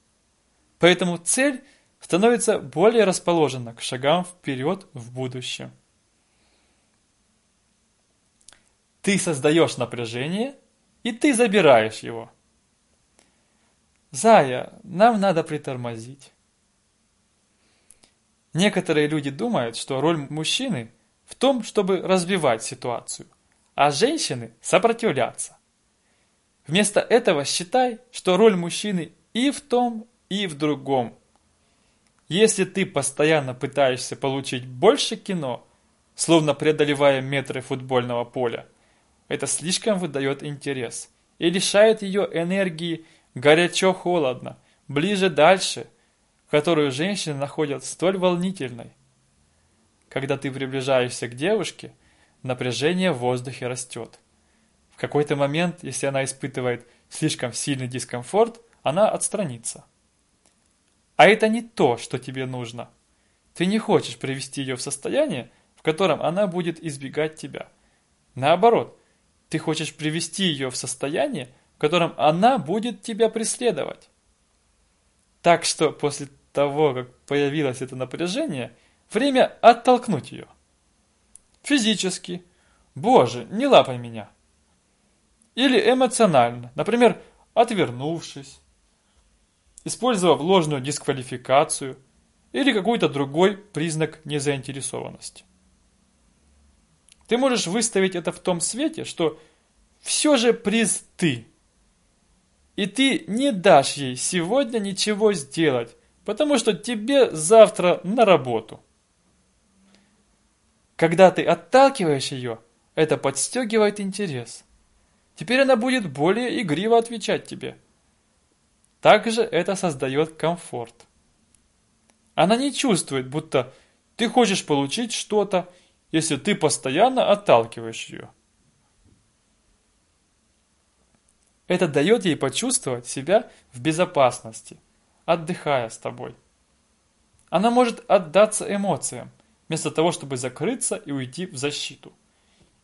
Поэтому цель становится более расположена к шагам вперед в будущем. Ты создаешь напряжение, и ты забираешь его. Зая, нам надо притормозить. Некоторые люди думают, что роль мужчины в том, чтобы разбивать ситуацию, а женщины сопротивляться. Вместо этого считай, что роль мужчины и в том, и в другом. Если ты постоянно пытаешься получить больше кино, словно преодолевая метры футбольного поля, это слишком выдает интерес и лишает ее энергии горячо-холодно, ближе-дальше, которую женщины находят столь волнительной. Когда ты приближаешься к девушке, напряжение в воздухе растет. В какой-то момент, если она испытывает слишком сильный дискомфорт, она отстранится. А это не то, что тебе нужно. Ты не хочешь привести ее в состояние, в котором она будет избегать тебя. Наоборот, ты хочешь привести ее в состояние, в котором она будет тебя преследовать. Так что после того, как появилось это напряжение, время оттолкнуть ее. Физически. Боже, не лапай меня. Или эмоционально, например, отвернувшись, использовав ложную дисквалификацию или какой-то другой признак незаинтересованности. Ты можешь выставить это в том свете, что все же приз ты. И ты не дашь ей сегодня ничего сделать, потому что тебе завтра на работу. Когда ты отталкиваешь ее, это подстегивает интерес. Теперь она будет более игриво отвечать тебе. Также это создает комфорт. Она не чувствует, будто ты хочешь получить что-то если ты постоянно отталкиваешь ее. Это дает ей почувствовать себя в безопасности, отдыхая с тобой. Она может отдаться эмоциям, вместо того, чтобы закрыться и уйти в защиту.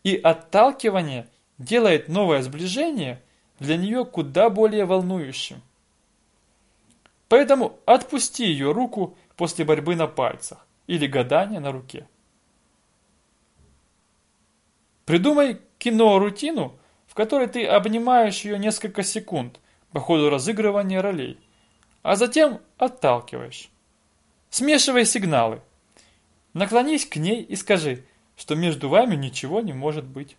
И отталкивание делает новое сближение для нее куда более волнующим. Поэтому отпусти ее руку после борьбы на пальцах или гадания на руке. Придумай кино-рутину, в которой ты обнимаешь ее несколько секунд, по ходу разыгрывания ролей, а затем отталкиваешь. Смешивай сигналы. Наклонись к ней и скажи, что между вами ничего не может быть.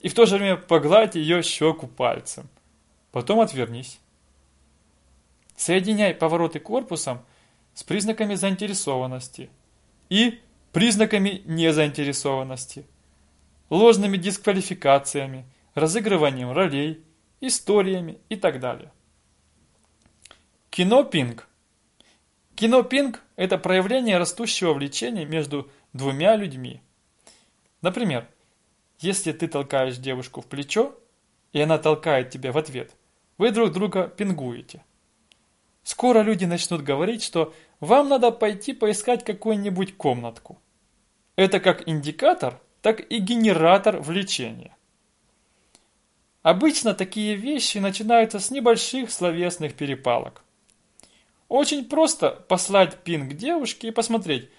И в то же время погладь ее щеку пальцем. Потом отвернись. Соединяй повороты корпусом с признаками заинтересованности и признаками незаинтересованности, ложными дисквалификациями, разыгрыванием ролей, историями и так далее. Кино Пинг. Кино Пинг – это проявление растущего влечения между двумя людьми. Например, если ты толкаешь девушку в плечо, и она толкает тебя в ответ, вы друг друга пингуете. Скоро люди начнут говорить, что вам надо пойти поискать какую-нибудь комнатку. Это как индикатор, так и генератор влечения. Обычно такие вещи начинаются с небольших словесных перепалок. Очень просто послать пинг девушке и посмотреть,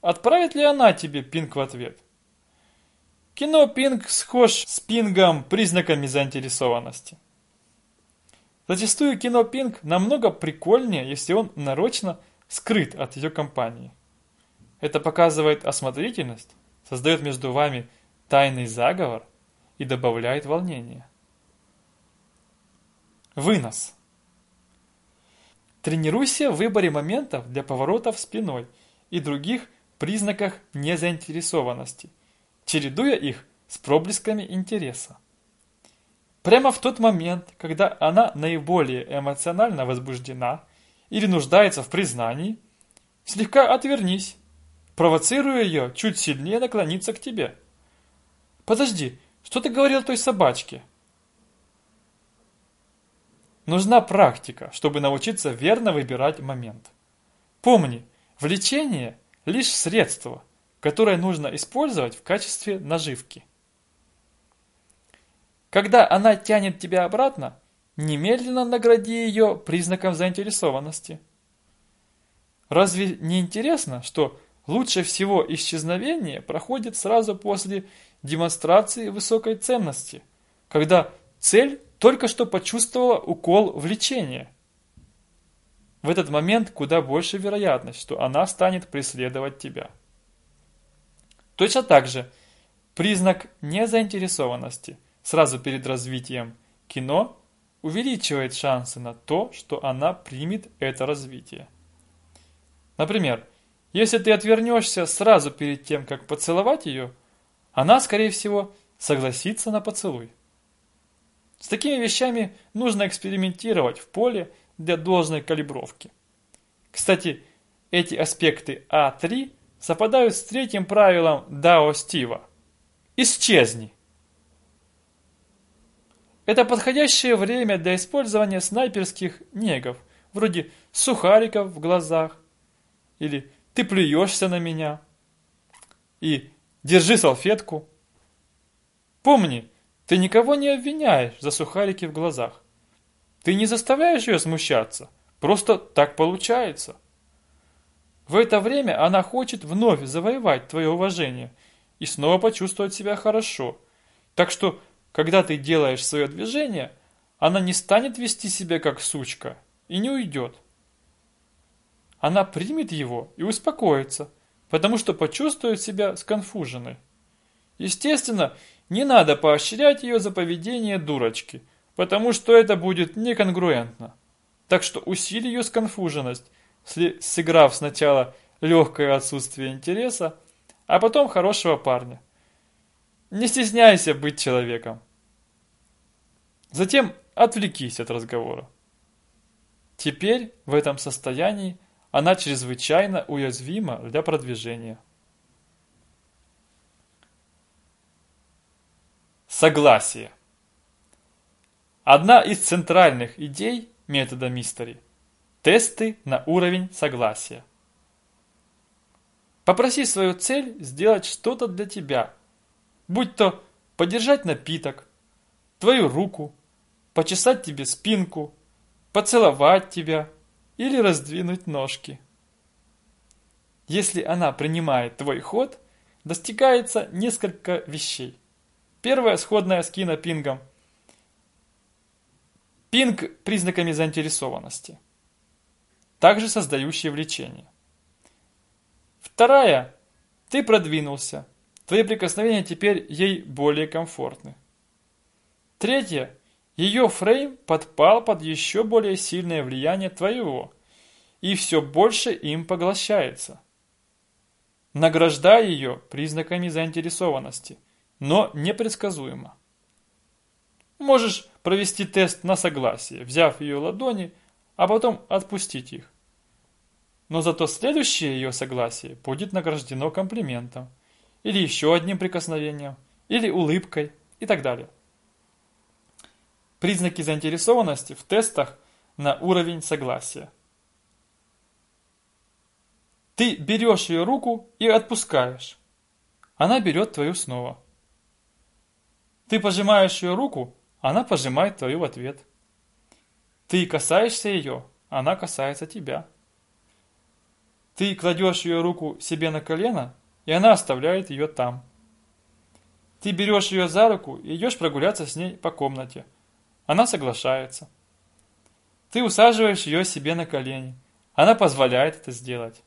отправит ли она тебе пинг в ответ. Кино пинг схож с пингом признаками заинтересованности. Зачастую кино пинг намного прикольнее, если он нарочно скрыт от ее компании. Это показывает осмотрительность, создает между вами тайный заговор и добавляет волнения. Вынос. Тренируйся в выборе моментов для поворотов спиной и других признаках незаинтересованности, чередуя их с проблесками интереса. Прямо в тот момент, когда она наиболее эмоционально возбуждена или нуждается в признании, слегка отвернись, провоцируя ее чуть сильнее наклониться к тебе. «Подожди, что ты говорил той собачке?» Нужна практика, чтобы научиться верно выбирать момент. Помни, влечение – лишь средство, которое нужно использовать в качестве наживки. Когда она тянет тебя обратно, немедленно награди ее признаком заинтересованности. Разве не интересно, что лучше всего исчезновение проходит сразу после демонстрации высокой ценности, когда цель только что почувствовала укол влечения. В этот момент куда больше вероятность, что она станет преследовать тебя. Точно так же признак незаинтересованности сразу перед развитием кино увеличивает шансы на то, что она примет это развитие. Например, если ты отвернешься сразу перед тем, как поцеловать ее, она, скорее всего, согласится на поцелуй. С такими вещами нужно экспериментировать в поле для должной калибровки. Кстати, эти аспекты А3 совпадают с третьим правилом Дао Стива. Исчезни. Это подходящее время для использования снайперских негов, вроде сухариков в глазах, или «ты плюешься на меня», и «держи салфетку». Помни, ты никого не обвиняешь за сухарики в глазах. Ты не заставляешь ее смущаться. Просто так получается. В это время она хочет вновь завоевать твое уважение и снова почувствовать себя хорошо. Так что, когда ты делаешь свое движение, она не станет вести себя как сучка и не уйдет. Она примет его и успокоится, потому что почувствует себя сконфуженной. Естественно, не надо поощрять ее за поведение дурочки, потому что это будет неконгруентно. Так что усили ее сконфуженность, сыграв сначала легкое отсутствие интереса, а потом хорошего парня. Не стесняйся быть человеком. Затем отвлекись от разговора. Теперь в этом состоянии она чрезвычайно уязвима для продвижения. Согласие. Одна из центральных идей метода Мистери – тесты на уровень согласия. Попроси свою цель сделать что-то для тебя, будь то подержать напиток, твою руку, почесать тебе спинку, поцеловать тебя или раздвинуть ножки. Если она принимает твой ход, достигается несколько вещей. Первая сходная с кинопингом. Пинг признаками заинтересованности. Также создающие влечение. Вторая. Ты продвинулся. Твои прикосновения теперь ей более комфортны. Третье. Ее фрейм подпал под еще более сильное влияние твоего и все больше им поглощается. Награждай ее признаками заинтересованности, но непредсказуемо. Можешь провести тест на согласие, взяв ее ладони, а потом отпустить их. Но зато следующее ее согласие будет награждено комплиментом, или еще одним прикосновением, или улыбкой и так далее. Признаки заинтересованности в тестах на уровень согласия. Ты берешь ее руку и отпускаешь. Она берет твою снова. Ты пожимаешь ее руку, она пожимает твою в ответ. Ты касаешься ее, она касается тебя. Ты кладешь ее руку себе на колено, и она оставляет ее там. Ты берешь ее за руку и идешь прогуляться с ней по комнате – она соглашается. Ты усаживаешь ее себе на колени. Она позволяет это сделать.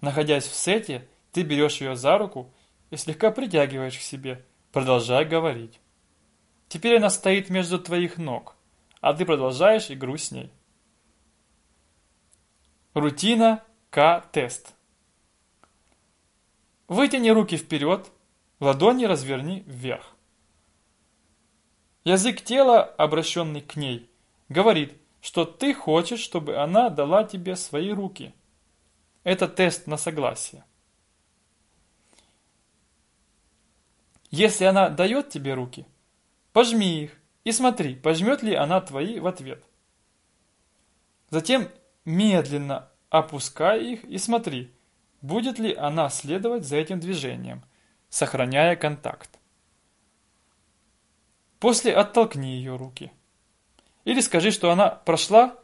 Находясь в сете, ты берешь ее за руку и слегка притягиваешь к себе, продолжая говорить. Теперь она стоит между твоих ног, а ты продолжаешь игру с ней. Рутина К-тест. Вытяни руки вперед, ладони разверни вверх. Язык тела, обращенный к ней, говорит, что ты хочешь, чтобы она дала тебе свои руки. Это тест на согласие. Если она дает тебе руки, пожми их и смотри, пожмет ли она твои в ответ. Затем медленно опускай их и смотри, будет ли она следовать за этим движением, сохраняя контакт. После оттолкни ее руки. Или скажи, что она прошла,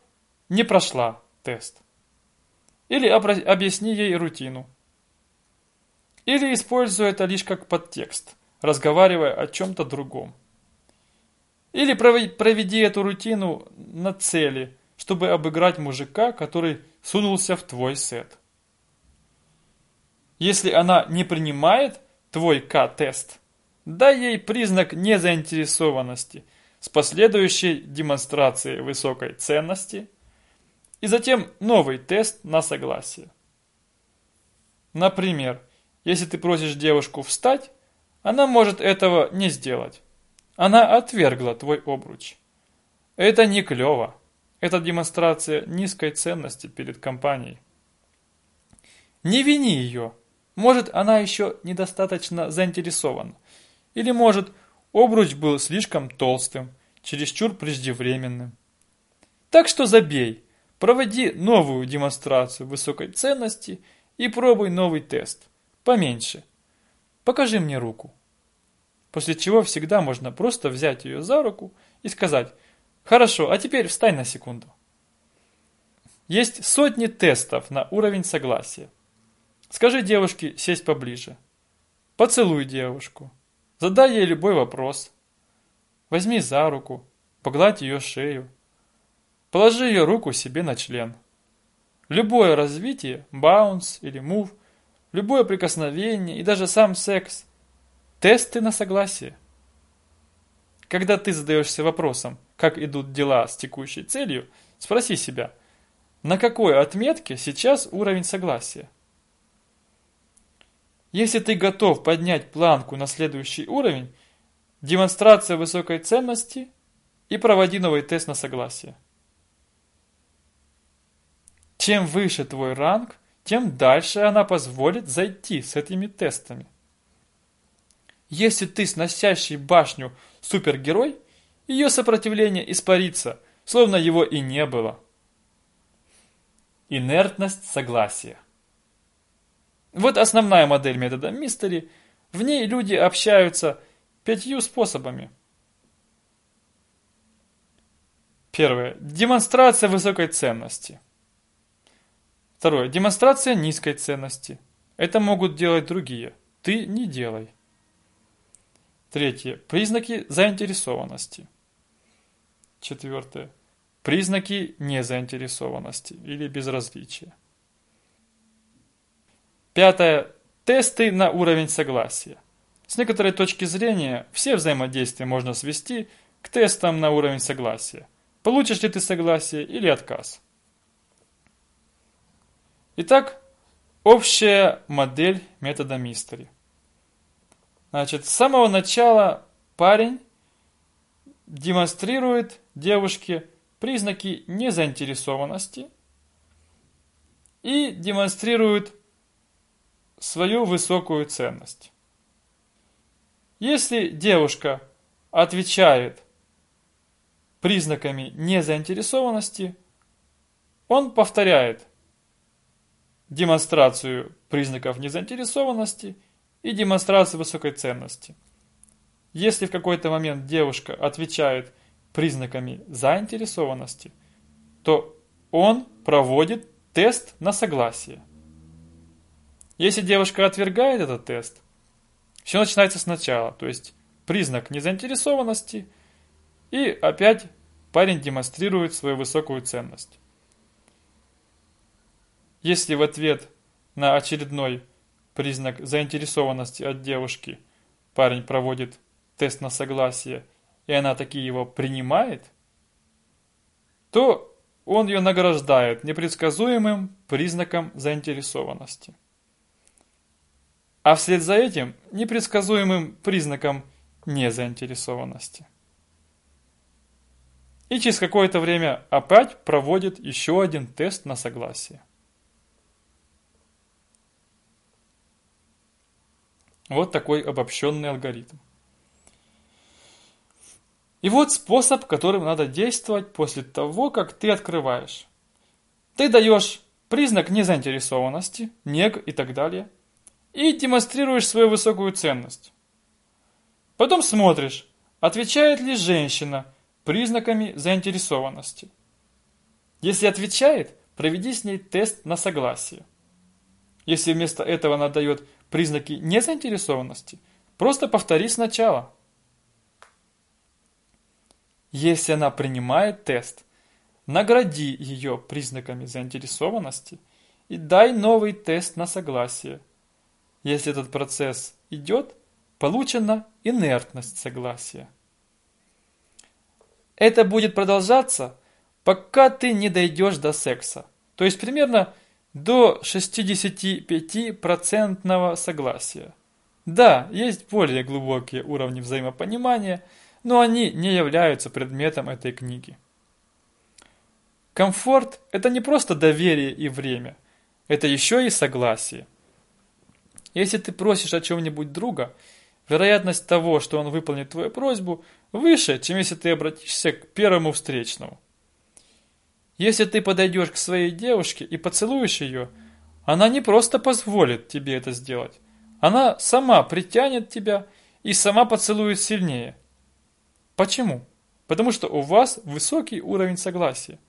не прошла тест. Или объясни ей рутину. Или используй это лишь как подтекст, разговаривая о чем-то другом. Или проведи эту рутину на цели, чтобы обыграть мужика, который сунулся в твой сет. Если она не принимает твой К-тест, Дай ей признак незаинтересованности с последующей демонстрацией высокой ценности и затем новый тест на согласие. Например, если ты просишь девушку встать, она может этого не сделать. Она отвергла твой обруч. Это не клево. Это демонстрация низкой ценности перед компанией. Не вини ее. Может, она еще недостаточно заинтересована – или, может, обруч был слишком толстым, чересчур преждевременным. Так что забей, проводи новую демонстрацию высокой ценности и пробуй новый тест. Поменьше. Покажи мне руку. После чего всегда можно просто взять ее за руку и сказать «Хорошо, а теперь встань на секунду». Есть сотни тестов на уровень согласия. Скажи девушке сесть поближе. Поцелуй девушку. Задай ей любой вопрос. Возьми за руку, погладь ее шею. Положи ее руку себе на член. Любое развитие, баунс или мув, любое прикосновение и даже сам секс – тесты на согласие. Когда ты задаешься вопросом, как идут дела с текущей целью, спроси себя, на какой отметке сейчас уровень согласия? Если ты готов поднять планку на следующий уровень, демонстрация высокой ценности и проводи новый тест на согласие. Чем выше твой ранг, тем дальше она позволит зайти с этими тестами. Если ты сносящий башню супергерой, ее сопротивление испарится, словно его и не было. Инертность согласия. Вот основная модель метода Мистери. В ней люди общаются пятью способами. Первое. Демонстрация высокой ценности. Второе. Демонстрация низкой ценности. Это могут делать другие. Ты не делай. Третье. Признаки заинтересованности. Четвертое. Признаки незаинтересованности или безразличия. Пятое. Тесты на уровень согласия. С некоторой точки зрения, все взаимодействия можно свести к тестам на уровень согласия. Получишь ли ты согласие или отказ. Итак, общая модель метода Мистери. Значит, с самого начала парень демонстрирует девушке признаки незаинтересованности и демонстрирует свою высокую ценность. Если девушка отвечает признаками незаинтересованности, он повторяет демонстрацию признаков незаинтересованности и демонстрацию высокой ценности. Если в какой-то момент девушка отвечает признаками заинтересованности, то он проводит тест на согласие. Если девушка отвергает этот тест, все начинается сначала, то есть признак незаинтересованности, и опять парень демонстрирует свою высокую ценность. Если в ответ на очередной признак заинтересованности от девушки парень проводит тест на согласие, и она таки его принимает, то он ее награждает непредсказуемым признаком заинтересованности. А вслед за этим непредсказуемым признаком незаинтересованности. И через какое-то время опять проводит еще один тест на согласие. Вот такой обобщенный алгоритм. И вот способ, которым надо действовать после того, как ты открываешь. Ты даешь признак незаинтересованности, нег и так далее, и демонстрируешь свою высокую ценность. Потом смотришь, отвечает ли женщина признаками заинтересованности. Если отвечает, проведи с ней тест на согласие. Если вместо этого она дает признаки незаинтересованности, просто повтори сначала – если она принимает тест, награди ее признаками заинтересованности и дай новый тест на согласие. Если этот процесс идет, получена инертность согласия. Это будет продолжаться, пока ты не дойдешь до секса. То есть примерно до 65% согласия. Да, есть более глубокие уровни взаимопонимания – но они не являются предметом этой книги. Комфорт – это не просто доверие и время, это еще и согласие. Если ты просишь о чем-нибудь друга, вероятность того, что он выполнит твою просьбу, выше, чем если ты обратишься к первому встречному. Если ты подойдешь к своей девушке и поцелуешь ее, она не просто позволит тебе это сделать, она сама притянет тебя и сама поцелует сильнее – Почему? Потому что у вас высокий уровень согласия.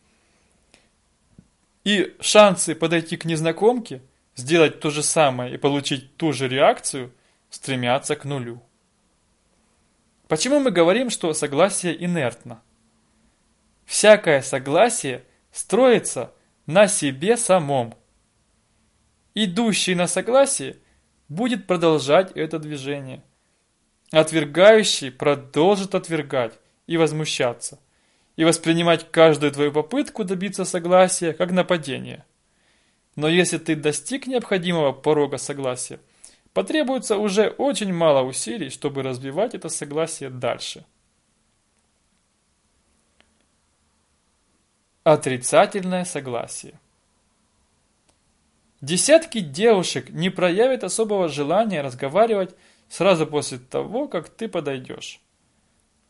И шансы подойти к незнакомке, сделать то же самое и получить ту же реакцию стремятся к нулю. Почему мы говорим, что согласие инертно? Всякое согласие строится на себе самом. Идущий на согласие будет продолжать это движение. Отвергающий продолжит отвергать и возмущаться, и воспринимать каждую твою попытку добиться согласия как нападение. Но если ты достиг необходимого порога согласия, потребуется уже очень мало усилий, чтобы развивать это согласие дальше. Отрицательное согласие. Десятки девушек не проявят особого желания разговаривать сразу после того, как ты подойдешь.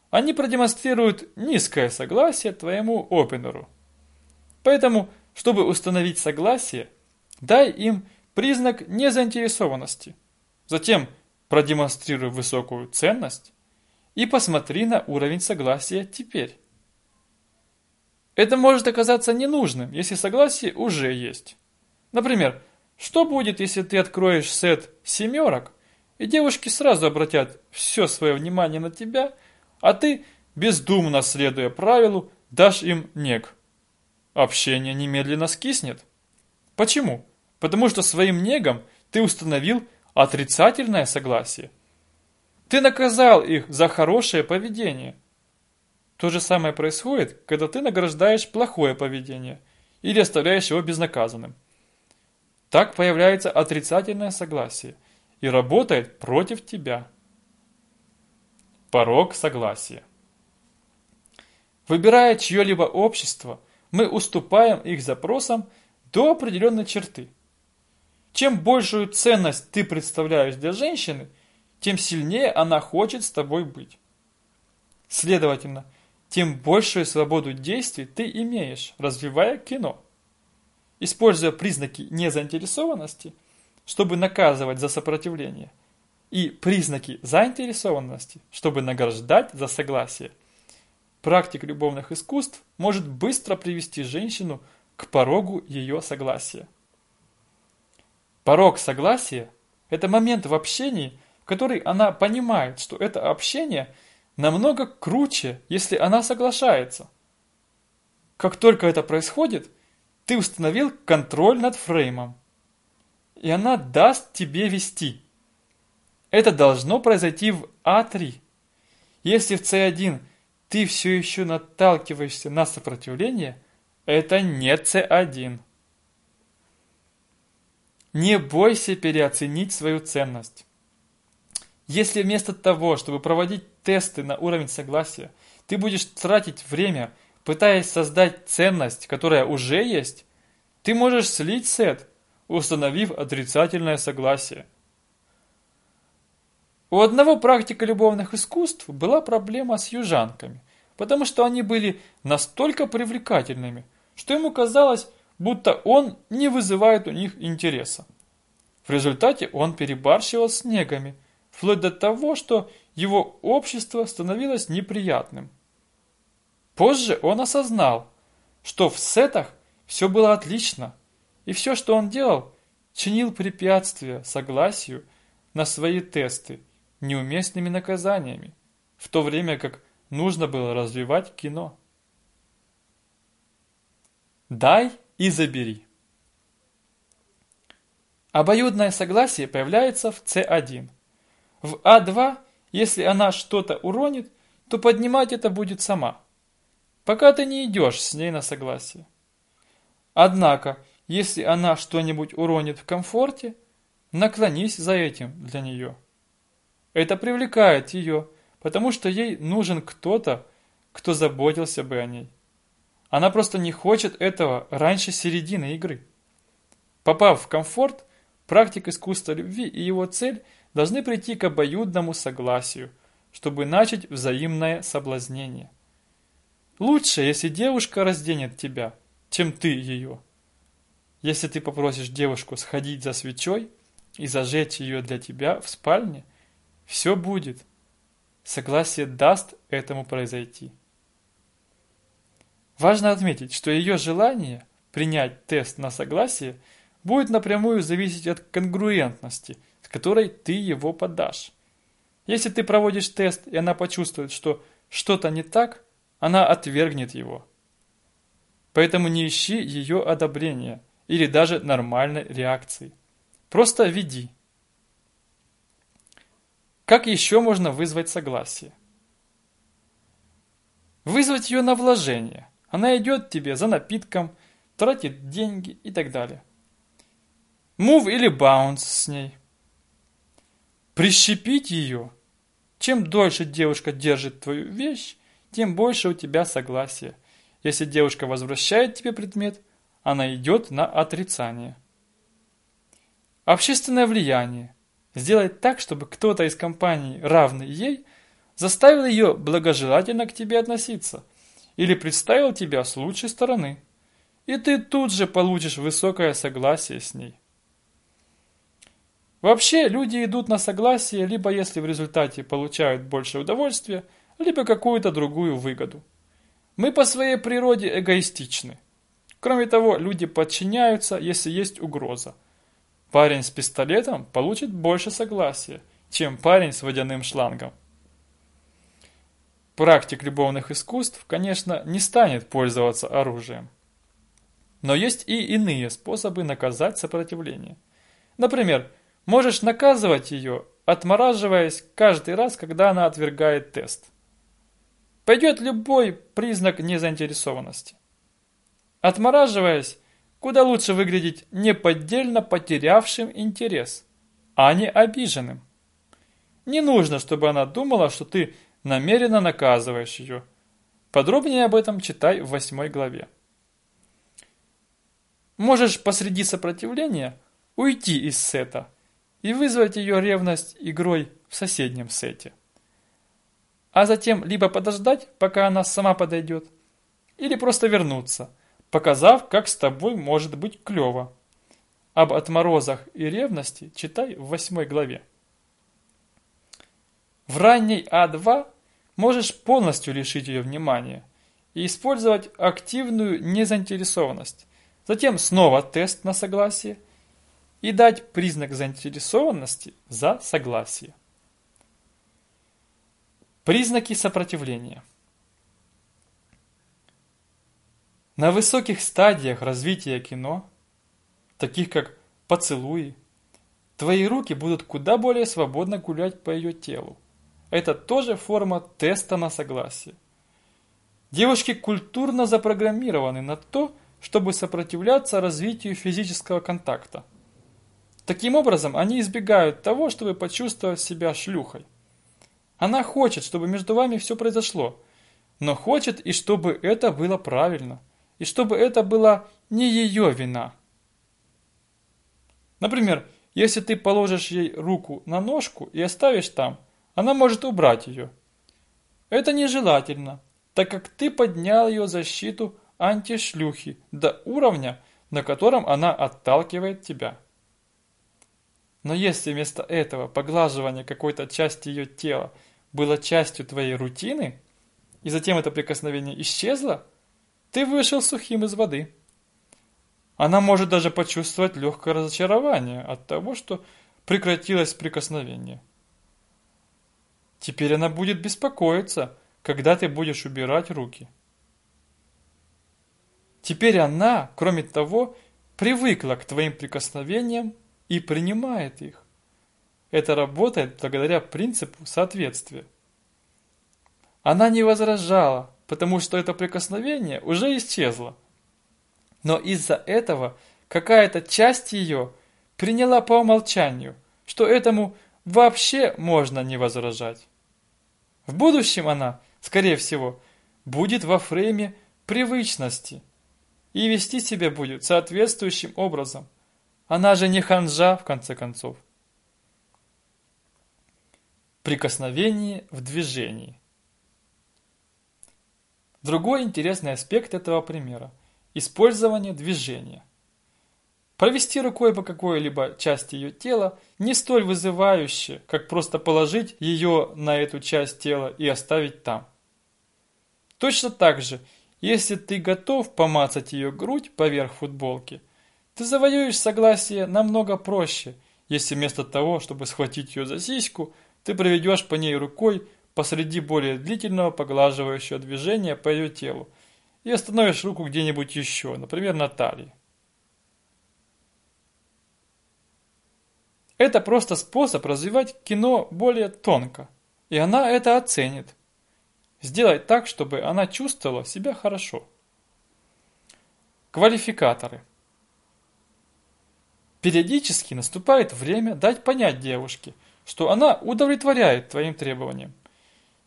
Они продемонстрируют низкое согласие твоему опенеру. Поэтому, чтобы установить согласие, дай им признак незаинтересованности. Затем продемонстрируй высокую ценность и посмотри на уровень согласия теперь. Это может оказаться ненужным, если согласие уже есть. Например, что будет, если ты откроешь сет семерок и девушки сразу обратят все свое внимание на тебя, а ты бездумно следуя правилу, дашь им нег. Общение немедленно скиснет. Почему? Потому что своим негом ты установил отрицательное согласие. Ты наказал их за хорошее поведение. То же самое происходит, когда ты награждаешь плохое поведение или оставляешь его безнаказанным. Так появляется отрицательное согласие и работает против тебя. Порог согласия. Выбирая чье-либо общество, мы уступаем их запросам до определенной черты. Чем большую ценность ты представляешь для женщины, тем сильнее она хочет с тобой быть. Следовательно, тем большую свободу действий ты имеешь, развивая кино. Используя признаки незаинтересованности, чтобы наказывать за сопротивление, и признаки заинтересованности, чтобы награждать за согласие. Практик любовных искусств может быстро привести женщину к порогу ее согласия. Порог согласия – это момент в общении, в который она понимает, что это общение намного круче, если она соглашается. Как только это происходит, ты установил контроль над фреймом, и она даст тебе вести. Это должно произойти в А3. Если в С1 ты все еще наталкиваешься на сопротивление, это не С1. Не бойся переоценить свою ценность. Если вместо того, чтобы проводить тесты на уровень согласия, ты будешь тратить время, пытаясь создать ценность, которая уже есть, ты можешь слить сет, установив отрицательное согласие. У одного практика любовных искусств была проблема с южанками, потому что они были настолько привлекательными, что ему казалось, будто он не вызывает у них интереса. В результате он перебарщивал с негами, вплоть до того, что его общество становилось неприятным. Позже он осознал, что в сетах все было отлично, и все, что он делал, чинил препятствия согласию на свои тесты – неуместными наказаниями, в то время как нужно было развивать кино. Дай и забери. Обоюдное согласие появляется в С1. В А2, если она что-то уронит, то поднимать это будет сама, пока ты не идешь с ней на согласие. Однако, если она что-нибудь уронит в комфорте, наклонись за этим для нее. Это привлекает ее, потому что ей нужен кто-то, кто заботился бы о ней. Она просто не хочет этого раньше середины игры. Попав в комфорт, практик искусства любви и его цель должны прийти к обоюдному согласию, чтобы начать взаимное соблазнение. Лучше, если девушка разденет тебя, чем ты ее. Если ты попросишь девушку сходить за свечой и зажечь ее для тебя в спальне – все будет. Согласие даст этому произойти. Важно отметить, что ее желание принять тест на согласие будет напрямую зависеть от конгруентности, которой ты его подашь. Если ты проводишь тест, и она почувствует, что что-то не так, она отвергнет его. Поэтому не ищи ее одобрения или даже нормальной реакции. Просто веди. Как еще можно вызвать согласие? Вызвать ее на вложение. Она идет тебе за напитком, тратит деньги и так далее. Move или bounce с ней. Прищепить ее. Чем дольше девушка держит твою вещь, тем больше у тебя согласия. Если девушка возвращает тебе предмет, она идет на отрицание. Общественное влияние. Сделать так, чтобы кто-то из компаний, равный ей, заставил ее благожелательно к тебе относиться или представил тебя с лучшей стороны. И ты тут же получишь высокое согласие с ней. Вообще, люди идут на согласие, либо если в результате получают больше удовольствия, либо какую-то другую выгоду. Мы по своей природе эгоистичны. Кроме того, люди подчиняются, если есть угроза – Парень с пистолетом получит больше согласия, чем парень с водяным шлангом. практик любовных искусств, конечно, не станет пользоваться оружием. Но есть и иные способы наказать сопротивление. Например, можешь наказывать ее, отмораживаясь каждый раз, когда она отвергает тест. Пойдет любой признак незаинтересованности. Отмораживаясь, куда лучше выглядеть неподдельно потерявшим интерес, а не обиженным. Не нужно, чтобы она думала, что ты намеренно наказываешь ее. Подробнее об этом читай в восьмой главе. Можешь посреди сопротивления уйти из сета и вызвать ее ревность игрой в соседнем сете. А затем либо подождать, пока она сама подойдет, или просто вернуться, показав, как с тобой может быть клево. Об отморозах и ревности читай в восьмой главе. В ранней А2 можешь полностью лишить ее внимания и использовать активную незаинтересованность. Затем снова тест на согласие и дать признак заинтересованности за согласие. Признаки сопротивления. На высоких стадиях развития кино, таких как поцелуи, твои руки будут куда более свободно гулять по ее телу. Это тоже форма теста на согласие. Девушки культурно запрограммированы на то, чтобы сопротивляться развитию физического контакта. Таким образом, они избегают того, чтобы почувствовать себя шлюхой. Она хочет, чтобы между вами все произошло, но хочет и чтобы это было правильно, и чтобы это была не ее вина. Например, если ты положишь ей руку на ножку и оставишь там, она может убрать ее. Это нежелательно, так как ты поднял ее защиту антишлюхи до уровня, на котором она отталкивает тебя. Но если вместо этого поглаживание какой-то части ее тела было частью твоей рутины, и затем это прикосновение исчезло, ты вышел сухим из воды. Она может даже почувствовать легкое разочарование от того, что прекратилось прикосновение. Теперь она будет беспокоиться, когда ты будешь убирать руки. Теперь она, кроме того, привыкла к твоим прикосновениям и принимает их. Это работает благодаря принципу соответствия. Она не возражала, потому что это прикосновение уже исчезло. Но из-за этого какая-то часть ее приняла по умолчанию, что этому вообще можно не возражать. В будущем она, скорее всего, будет во фрейме привычности и вести себя будет соответствующим образом. Она же не ханжа, в конце концов. Прикосновение в движении. Другой интересный аспект этого примера – использование движения. Провести рукой по какой-либо части ее тела не столь вызывающе, как просто положить ее на эту часть тела и оставить там. Точно так же, если ты готов помацать ее грудь поверх футболки, ты завоюешь согласие намного проще, если вместо того, чтобы схватить ее за сиську, ты проведешь по ней рукой посреди более длительного поглаживающего движения по ее телу и остановишь руку где-нибудь еще, например, на талии. Это просто способ развивать кино более тонко, и она это оценит. Сделай так, чтобы она чувствовала себя хорошо. Квалификаторы. Периодически наступает время дать понять девушке, что она удовлетворяет твоим требованиям.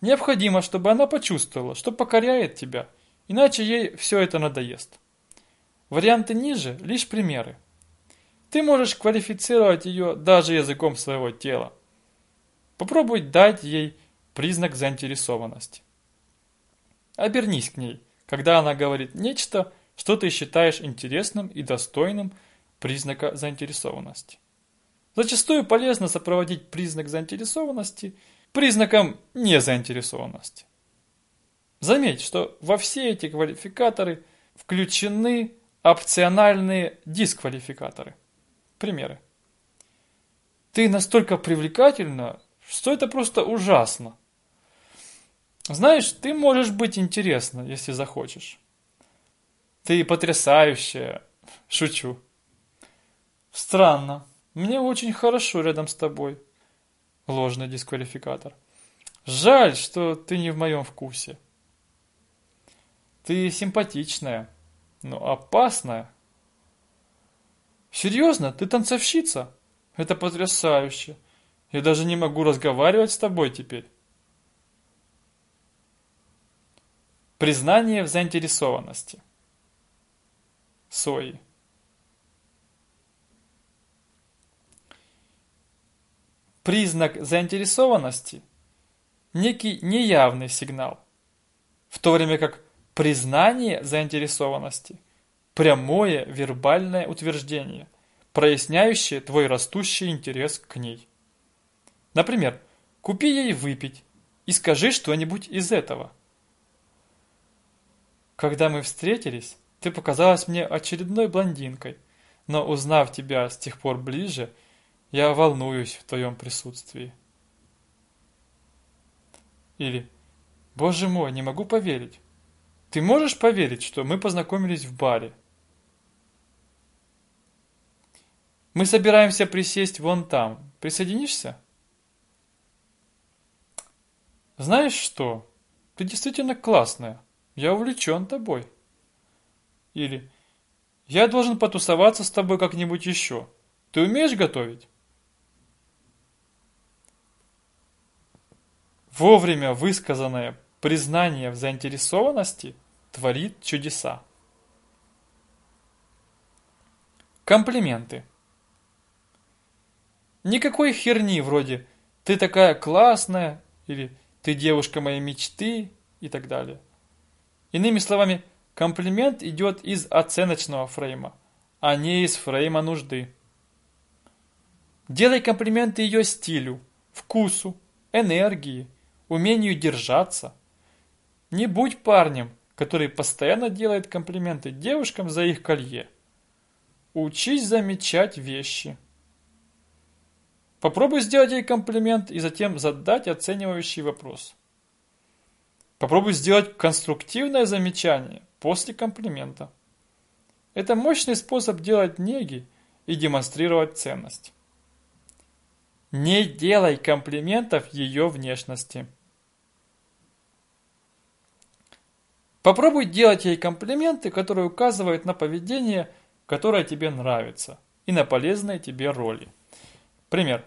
Необходимо, чтобы она почувствовала, что покоряет тебя, иначе ей все это надоест. Варианты ниже – лишь примеры. Ты можешь квалифицировать ее даже языком своего тела. Попробуй дать ей признак заинтересованности. Обернись к ней, когда она говорит нечто, что ты считаешь интересным и достойным признака заинтересованности. Зачастую полезно сопроводить признак заинтересованности признаком незаинтересованности. Заметь, что во все эти квалификаторы включены опциональные дисквалификаторы. Примеры. Ты настолько привлекательна, что это просто ужасно. Знаешь, ты можешь быть интересна, если захочешь. Ты потрясающая. Шучу. Странно. Мне очень хорошо рядом с тобой. Ложный дисквалификатор. Жаль, что ты не в моем вкусе. Ты симпатичная, но опасная. Серьезно, ты танцовщица? Это потрясающе. Я даже не могу разговаривать с тобой теперь. Признание в заинтересованности. Сои. Признак заинтересованности – некий неявный сигнал, в то время как признание заинтересованности – прямое вербальное утверждение, проясняющее твой растущий интерес к ней. Например, купи ей выпить и скажи что-нибудь из этого. Когда мы встретились, ты показалась мне очередной блондинкой, но узнав тебя с тех пор ближе – я волнуюсь в твоем присутствии. Или «Боже мой, не могу поверить». Ты можешь поверить, что мы познакомились в баре? Мы собираемся присесть вон там. Присоединишься? Знаешь что? Ты действительно классная. Я увлечен тобой. Или я должен потусоваться с тобой как-нибудь еще. Ты умеешь готовить? Вовремя высказанное признание в заинтересованности творит чудеса. Комплименты. Никакой херни вроде «ты такая классная» или «ты девушка моей мечты» и так далее. Иными словами, комплимент идет из оценочного фрейма, а не из фрейма нужды. Делай комплименты ее стилю, вкусу, энергии, умению держаться. Не будь парнем, который постоянно делает комплименты девушкам за их колье. Учись замечать вещи. Попробуй сделать ей комплимент и затем задать оценивающий вопрос. Попробуй сделать конструктивное замечание после комплимента. Это мощный способ делать неги и демонстрировать ценность. Не делай комплиментов ее внешности. Попробуй делать ей комплименты, которые указывают на поведение, которое тебе нравится, и на полезные тебе роли. Пример.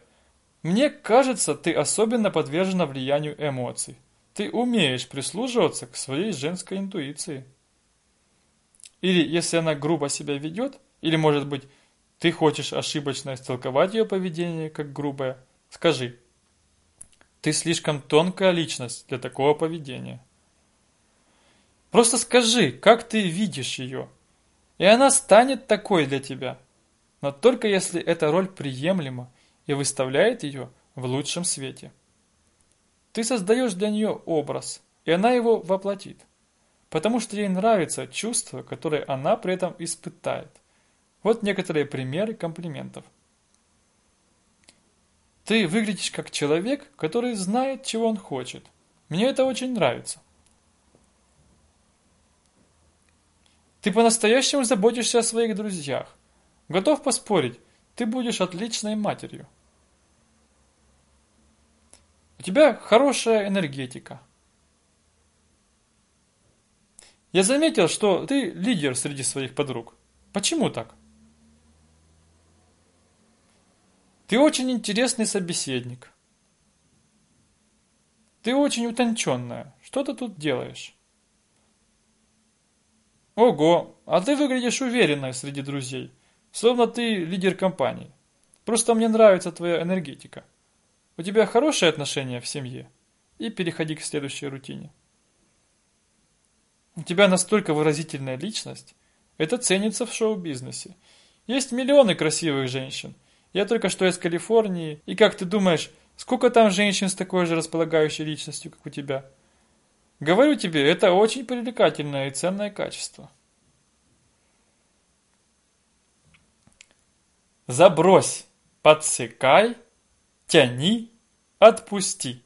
Мне кажется, ты особенно подвержена влиянию эмоций. Ты умеешь прислушиваться к своей женской интуиции. Или если она грубо себя ведет, или может быть ты хочешь ошибочно истолковать ее поведение как грубое, скажи. Ты слишком тонкая личность для такого поведения. Просто скажи, как ты видишь ее, и она станет такой для тебя. Но только если эта роль приемлема и выставляет ее в лучшем свете. Ты создаешь для нее образ, и она его воплотит, потому что ей нравится чувство, которое она при этом испытает. Вот некоторые примеры комплиментов. Ты выглядишь как человек, который знает, чего он хочет. Мне это очень нравится. Ты по-настоящему заботишься о своих друзьях. Готов поспорить, ты будешь отличной матерью. У тебя хорошая энергетика. Я заметил, что ты лидер среди своих подруг. Почему так? Ты очень интересный собеседник. Ты очень утонченная. Что ты тут делаешь? Ого, а ты выглядишь уверенной среди друзей, словно ты лидер компании. Просто мне нравится твоя энергетика. У тебя хорошие отношения в семье. И переходи к следующей рутине. У тебя настолько выразительная личность. Это ценится в шоу-бизнесе. Есть миллионы красивых женщин. Я только что из Калифорнии. И как ты думаешь, сколько там женщин с такой же располагающей личностью, как у тебя? Говорю тебе, это очень привлекательное и ценное качество. Забрось, подсекай, тяни, отпусти.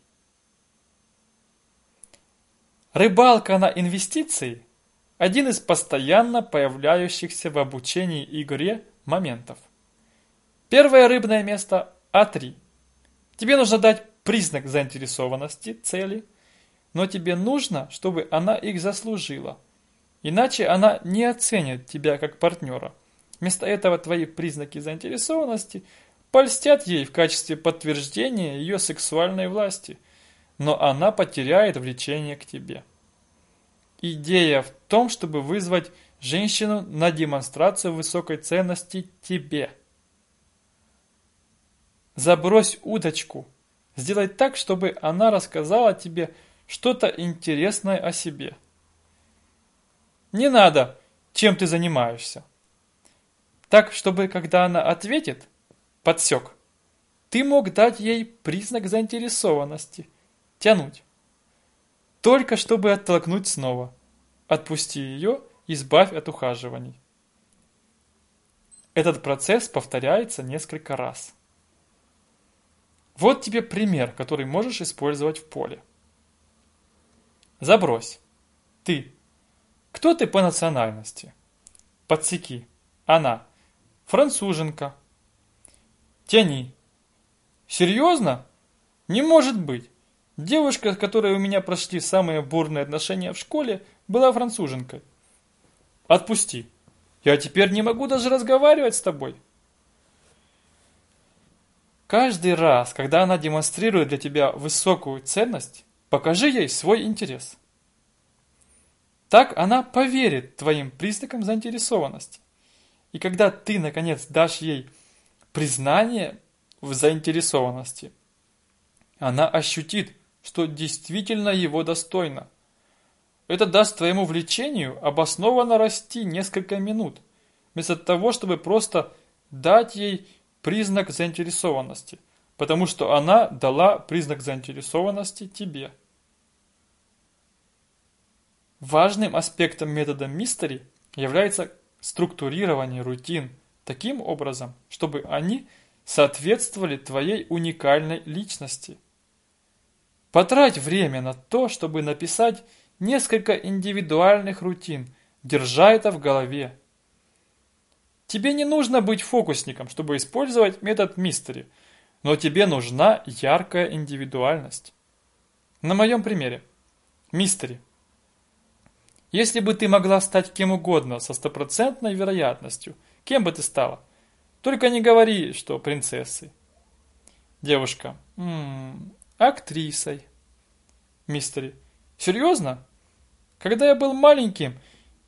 Рыбалка на инвестиции – один из постоянно появляющихся в обучении игре моментов. Первое рыбное место – А3. Тебе нужно дать признак заинтересованности цели, но тебе нужно, чтобы она их заслужила. Иначе она не оценит тебя как партнера. Вместо этого твои признаки заинтересованности польстят ей в качестве подтверждения ее сексуальной власти, но она потеряет влечение к тебе. Идея в том, чтобы вызвать женщину на демонстрацию высокой ценности тебе. Забрось удочку. Сделай так, чтобы она рассказала тебе что-то интересное о себе. Не надо, чем ты занимаешься. Так, чтобы когда она ответит, подсек, ты мог дать ей признак заинтересованности, тянуть. Только чтобы оттолкнуть снова. Отпусти ее, избавь от ухаживаний. Этот процесс повторяется несколько раз. Вот тебе пример, который можешь использовать в поле. Забрось. Ты. Кто ты по национальности? Подсеки. Она. Француженка. Тяни. Серьезно? Не может быть. Девушка, с которой у меня прошли самые бурные отношения в школе, была француженкой. Отпусти. Я теперь не могу даже разговаривать с тобой. Каждый раз, когда она демонстрирует для тебя высокую ценность, покажи ей свой интерес. Так она поверит твоим признакам заинтересованности. И когда ты, наконец, дашь ей признание в заинтересованности, она ощутит, что действительно его достойна. Это даст твоему влечению обоснованно расти несколько минут, вместо того, чтобы просто дать ей признак заинтересованности, потому что она дала признак заинтересованности тебе. Важным аспектом метода мистери является структурирование рутин таким образом, чтобы они соответствовали твоей уникальной личности. Потрать время на то, чтобы написать несколько индивидуальных рутин, держа это в голове. Тебе не нужно быть фокусником, чтобы использовать метод мистери, но тебе нужна яркая индивидуальность. На моем примере. Мистери. Если бы ты могла стать кем угодно со стопроцентной вероятностью, кем бы ты стала? Только не говори, что принцессой. Девушка. М -м, актрисой. Мистери. Серьезно? Когда я был маленьким,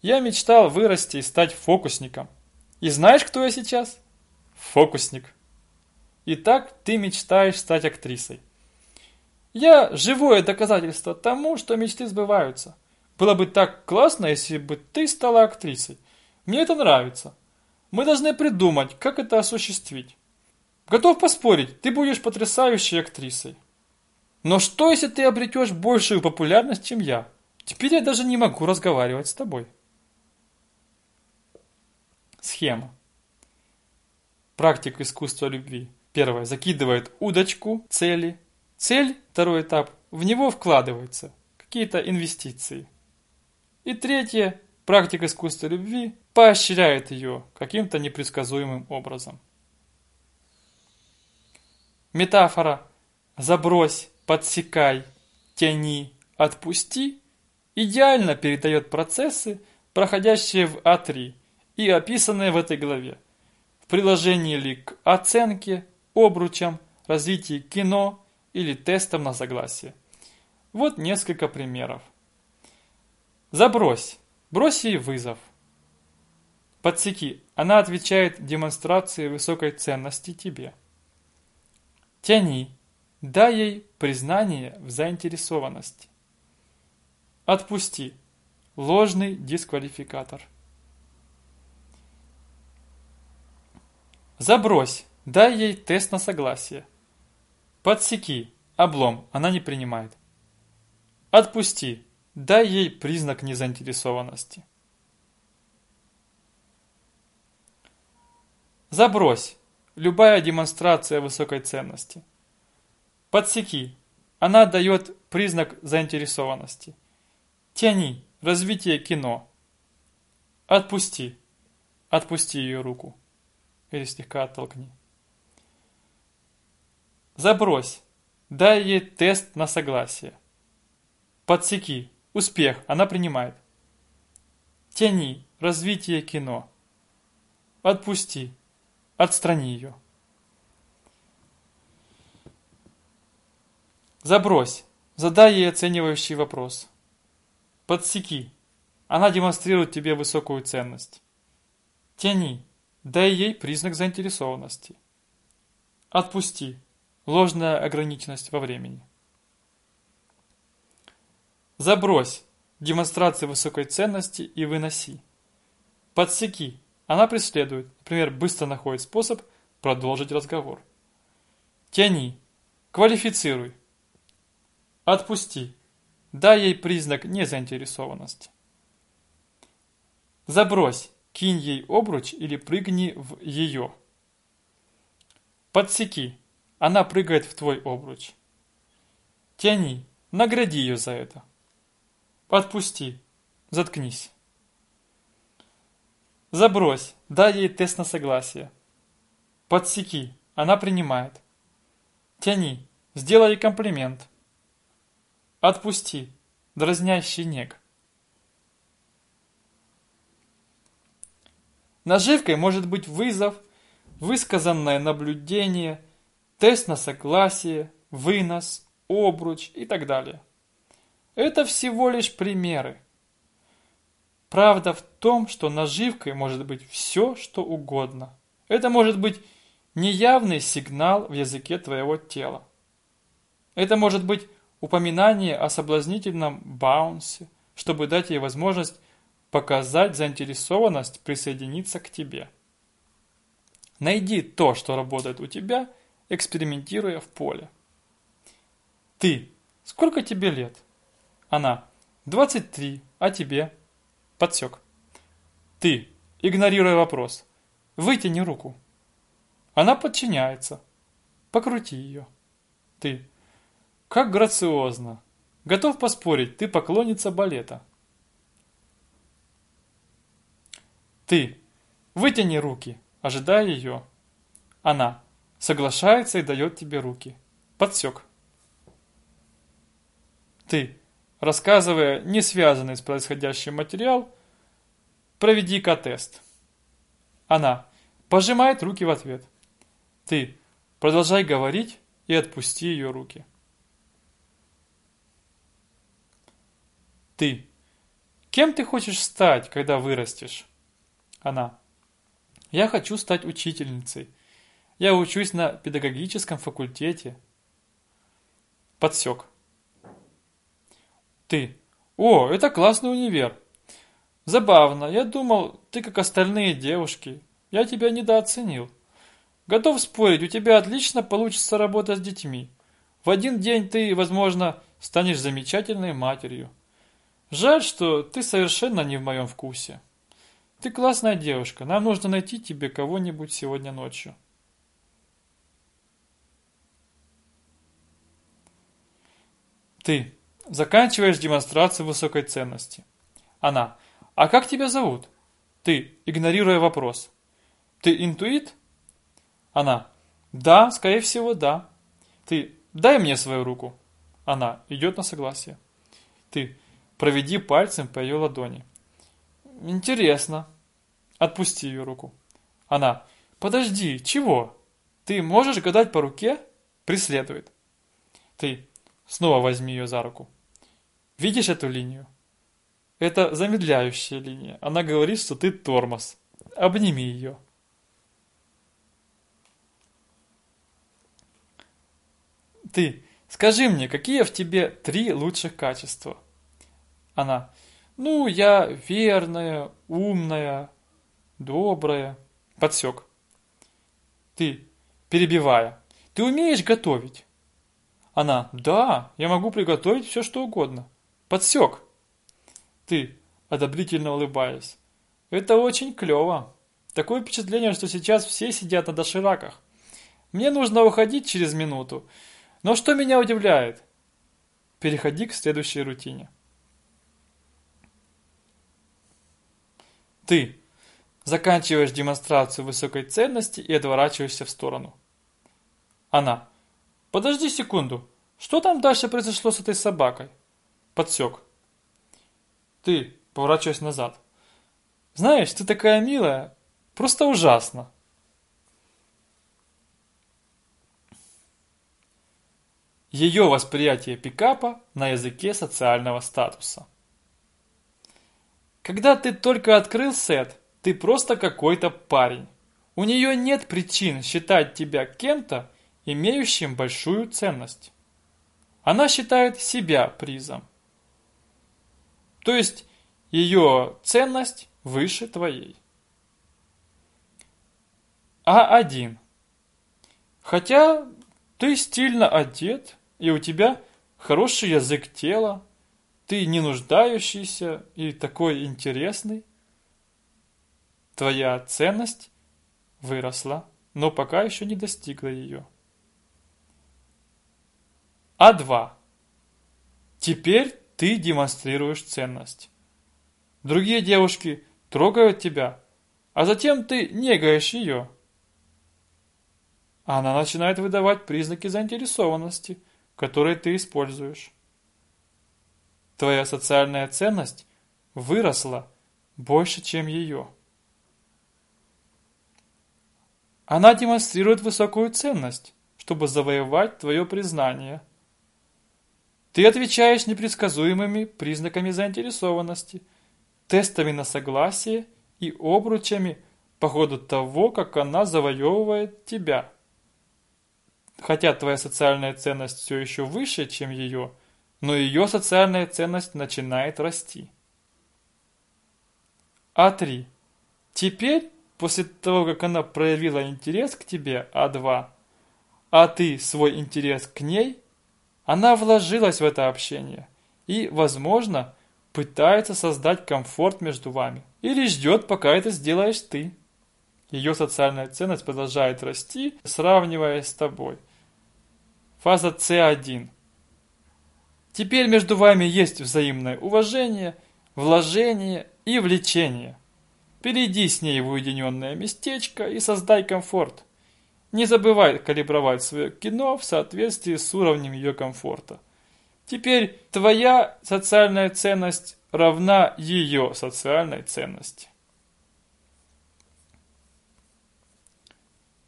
я мечтал вырасти и стать фокусником. И знаешь, кто я сейчас? Фокусник. Итак, ты мечтаешь стать актрисой. Я живое доказательство тому, что мечты сбываются. Было бы так классно, если бы ты стала актрисой. Мне это нравится. Мы должны придумать, как это осуществить. Готов поспорить, ты будешь потрясающей актрисой. Но что, если ты обретешь большую популярность, чем я? Теперь я даже не могу разговаривать с тобой. Схема. Практик искусства любви. Первое. Закидывает удочку цели. Цель, второй этап, в него вкладываются какие-то инвестиции. И третье. Практик искусства любви поощряет ее каким-то непредсказуемым образом. Метафора «забрось, подсекай, тяни, отпусти» идеально передает процессы, проходящие в А3 и описанные в этой главе. В приложении ли к оценке, обручам, развитию кино или тестам на согласие. Вот несколько примеров. Забрось. Брось ей вызов. Подсеки. Она отвечает демонстрации высокой ценности тебе. Тяни. Дай ей признание в заинтересованности. Отпусти. Ложный дисквалификатор. Забрось, дай ей тест на согласие. Подсеки, облом, она не принимает. Отпусти, дай ей признак незаинтересованности. Забрось, любая демонстрация высокой ценности. Подсеки, она дает признак заинтересованности. Тяни. Развитие кино. Отпусти. Отпусти ее руку. Или слегка оттолкни. Забрось. Дай ей тест на согласие. Подсеки. Успех. Она принимает. Тяни. Развитие кино. Отпусти. Отстрани ее. Забрось. Задай ей оценивающий вопрос. Подсеки. Она демонстрирует тебе высокую ценность. Тяни. Дай ей признак заинтересованности. Отпусти. Ложная ограниченность во времени. Забрось. Демонстрация высокой ценности и выноси. Подсеки. Она преследует, например, быстро находит способ продолжить разговор. Тяни. Квалифицируй. Отпусти. Дай ей признак незаинтересованности. Забрось. Кинь ей обруч или прыгни в ее. Подсеки. Она прыгает в твой обруч. Тяни. Награди ее за это. Отпусти. Заткнись. Забрось. Дай ей тест на согласие. Подсеки. Она принимает. Тяни. Сделай ей комплимент. Отпусти. Дразнящий нег. Наживкой может быть вызов, высказанное наблюдение, тест на согласие, вынос, обруч и так далее. Это всего лишь примеры. Правда в том, что наживкой может быть все, что угодно. Это может быть неявный сигнал в языке твоего тела. Это может быть упоминание о соблазнительном баунсе, чтобы дать ей возможность показать заинтересованность присоединиться к тебе. Найди то, что работает у тебя, экспериментируя в поле. Ты. Сколько тебе лет? Она. 23. А тебе? Подсек. Ты. Игнорируя вопрос. Вытяни руку. Она подчиняется. Покрути ее. Ты. Как грациозно. Готов поспорить, ты поклонница балета. Ты. Вытяни руки, ожидая ее. Она. Соглашается и дает тебе руки. Подсек. Ты. Рассказывая не связанный с происходящим материал, проведи-ка тест. Она. Пожимает руки в ответ. Ты. Продолжай говорить и отпусти ее руки. Ты. Кем ты хочешь стать, когда вырастешь? Она. Я хочу стать учительницей. Я учусь на педагогическом факультете. Подсек. Ты. О, это классный универ. Забавно. Я думал, ты как остальные девушки. Я тебя недооценил. Готов спорить, у тебя отлично получится работа с детьми. В один день ты, возможно, станешь замечательной матерью. Жаль, что ты совершенно не в моем вкусе. Ты классная девушка, нам нужно найти тебе кого-нибудь сегодня ночью. Ты заканчиваешь демонстрацию высокой ценности. Она. А как тебя зовут? Ты, игнорируя вопрос. Ты интуит? Она. Да, скорее всего, да. Ты. Дай мне свою руку. Она. Идет на согласие. Ты. Проведи пальцем по ее ладони. Интересно. Отпусти ее руку. Она. Подожди, чего? Ты можешь гадать по руке? Преследует. Ты. Снова возьми ее за руку. Видишь эту линию? Это замедляющая линия. Она говорит, что ты тормоз. Обними ее. Ты. Скажи мне, какие в тебе три лучших качества? Она. Ну, я верная, умная, добрая. Подсек. Ты, перебивая. Ты умеешь готовить? Она, да, я могу приготовить все, что угодно. Подсек. Ты, одобрительно улыбаясь. Это очень клево. Такое впечатление, что сейчас все сидят на дошираках. Мне нужно уходить через минуту. Но что меня удивляет? Переходи к следующей рутине. Ты заканчиваешь демонстрацию высокой ценности и отворачиваешься в сторону. Она. Подожди секунду. Что там дальше произошло с этой собакой? Подсек. Ты, поворачиваясь назад. Знаешь, ты такая милая. Просто ужасно. Ее восприятие пикапа на языке социального статуса. Когда ты только открыл сет, ты просто какой-то парень. У нее нет причин считать тебя кем-то, имеющим большую ценность. Она считает себя призом. То есть ее ценность выше твоей. А1. Хотя ты стильно одет, и у тебя хороший язык тела, ты не нуждающийся и такой интересный. Твоя ценность выросла, но пока еще не достигла ее. А2. Теперь ты демонстрируешь ценность. Другие девушки трогают тебя, а затем ты негаешь ее. Она начинает выдавать признаки заинтересованности – которые ты используешь. Твоя социальная ценность выросла больше, чем ее. Она демонстрирует высокую ценность, чтобы завоевать твое признание. Ты отвечаешь непредсказуемыми признаками заинтересованности, тестами на согласие и обручами по ходу того, как она завоевывает тебя. Хотя твоя социальная ценность все еще выше, чем ее, но ее социальная ценность начинает расти. А3. Теперь, после того, как она проявила интерес к тебе, А2, а ты свой интерес к ней, она вложилась в это общение и, возможно, пытается создать комфорт между вами или ждет, пока это сделаешь ты. Ее социальная ценность продолжает расти, сравниваясь с тобой – Фаза С1. Теперь между вами есть взаимное уважение, вложение и влечение. Перейди с ней в уединенное местечко и создай комфорт. Не забывай калибровать свое кино в соответствии с уровнем ее комфорта. Теперь твоя социальная ценность равна ее социальной ценности.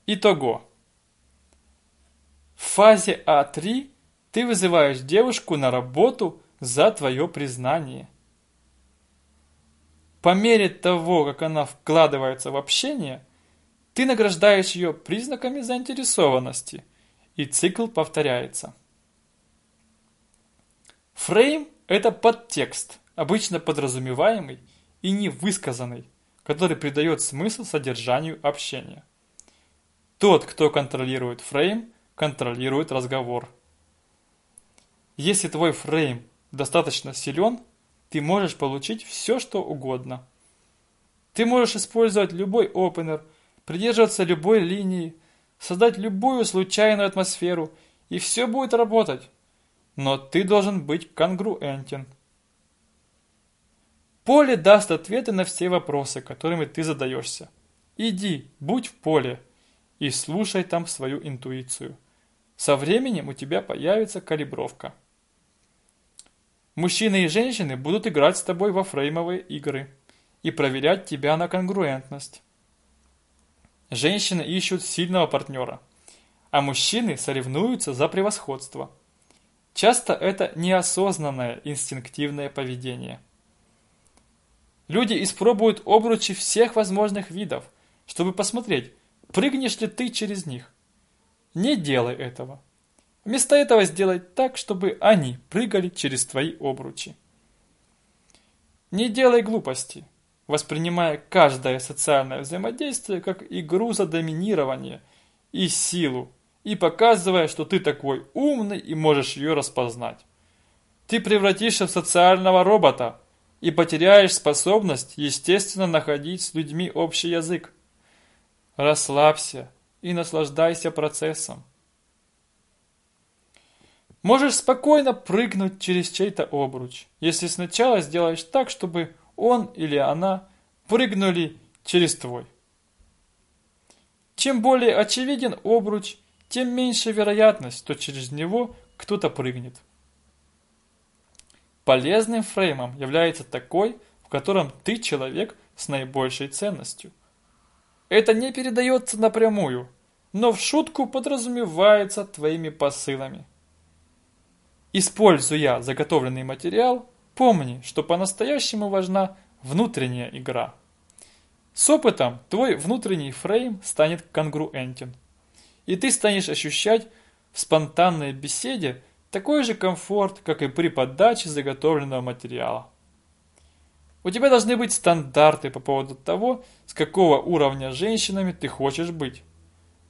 Итого. В фазе А3 ты вызываешь девушку на работу за твое признание. По мере того, как она вкладывается в общение, ты награждаешь ее признаками заинтересованности, и цикл повторяется. Фрейм – это подтекст, обычно подразумеваемый и невысказанный, который придает смысл содержанию общения. Тот, кто контролирует фрейм, контролирует разговор. Если твой фрейм достаточно силен, ты можешь получить все, что угодно. Ты можешь использовать любой опенер, придерживаться любой линии, создать любую случайную атмосферу, и все будет работать. Но ты должен быть конгруентен. Поле даст ответы на все вопросы, которыми ты задаешься. Иди, будь в поле и слушай там свою интуицию. Со временем у тебя появится калибровка. Мужчины и женщины будут играть с тобой во фреймовые игры и проверять тебя на конгруентность. Женщины ищут сильного партнера, а мужчины соревнуются за превосходство. Часто это неосознанное инстинктивное поведение. Люди испробуют обручи всех возможных видов, чтобы посмотреть, прыгнешь ли ты через них. Не делай этого. Вместо этого сделай так, чтобы они прыгали через твои обручи. Не делай глупости, воспринимая каждое социальное взаимодействие как игру за доминирование и силу, и показывая, что ты такой умный и можешь ее распознать. Ты превратишься в социального робота и потеряешь способность естественно находить с людьми общий язык. Расслабься и наслаждайся процессом. Можешь спокойно прыгнуть через чей-то обруч, если сначала сделаешь так, чтобы он или она прыгнули через твой. Чем более очевиден обруч, тем меньше вероятность, что через него кто-то прыгнет. Полезным фреймом является такой, в котором ты человек с наибольшей ценностью. Это не передается напрямую, но в шутку подразумевается твоими посылами. Используя заготовленный материал, помни, что по-настоящему важна внутренняя игра. С опытом твой внутренний фрейм станет конгруентен, и ты станешь ощущать в спонтанной беседе такой же комфорт, как и при подаче заготовленного материала. У тебя должны быть стандарты по поводу того, с какого уровня женщинами ты хочешь быть.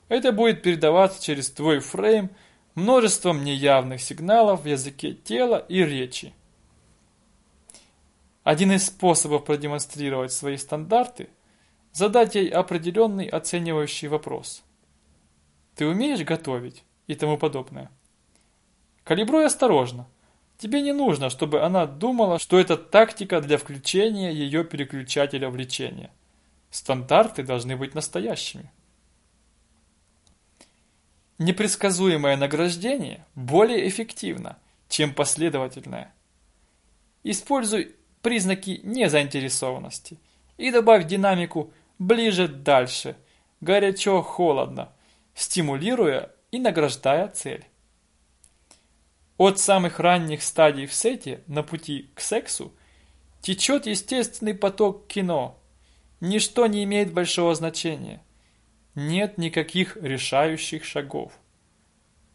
Это будет передаваться через твой фрейм множеством неявных сигналов в языке тела и речи. Один из способов продемонстрировать свои стандарты – задать ей определенный оценивающий вопрос. Ты умеешь готовить и тому подобное. Калибруй осторожно. Тебе не нужно, чтобы она думала, что это тактика для включения ее переключателя влечения. Стандарты должны быть настоящими. Непредсказуемое награждение более эффективно, чем последовательное. Используй признаки незаинтересованности и добавь динамику ближе-дальше, горячо-холодно, стимулируя и награждая цель. От самых ранних стадий в сете на пути к сексу течет естественный поток кино. Ничто не имеет большого значения. Нет никаких решающих шагов.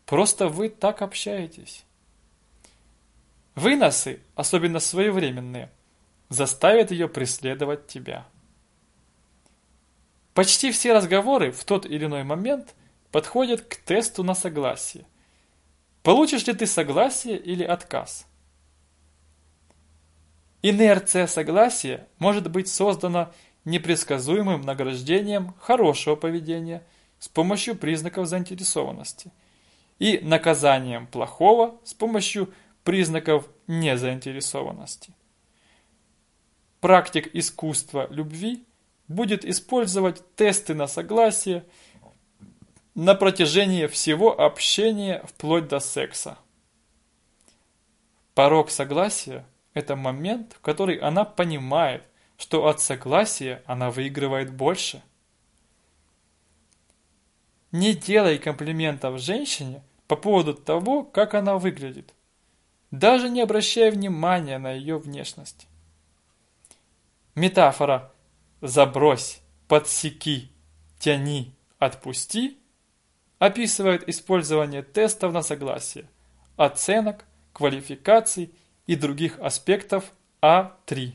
Просто вы так общаетесь. Выносы, особенно своевременные, заставят ее преследовать тебя. Почти все разговоры в тот или иной момент подходят к тесту на согласие – Получишь ли ты согласие или отказ? Инерция согласия может быть создана непредсказуемым награждением хорошего поведения с помощью признаков заинтересованности и наказанием плохого с помощью признаков незаинтересованности. Практик искусства любви будет использовать тесты на согласие на протяжении всего общения вплоть до секса. Порог согласия – это момент, в который она понимает, что от согласия она выигрывает больше. Не делай комплиментов женщине по поводу того, как она выглядит, даже не обращая внимания на ее внешность. Метафора «забрось», «подсеки», «тяни», «отпусти» описывает использование тестов на согласие, оценок, квалификаций и других аспектов А3.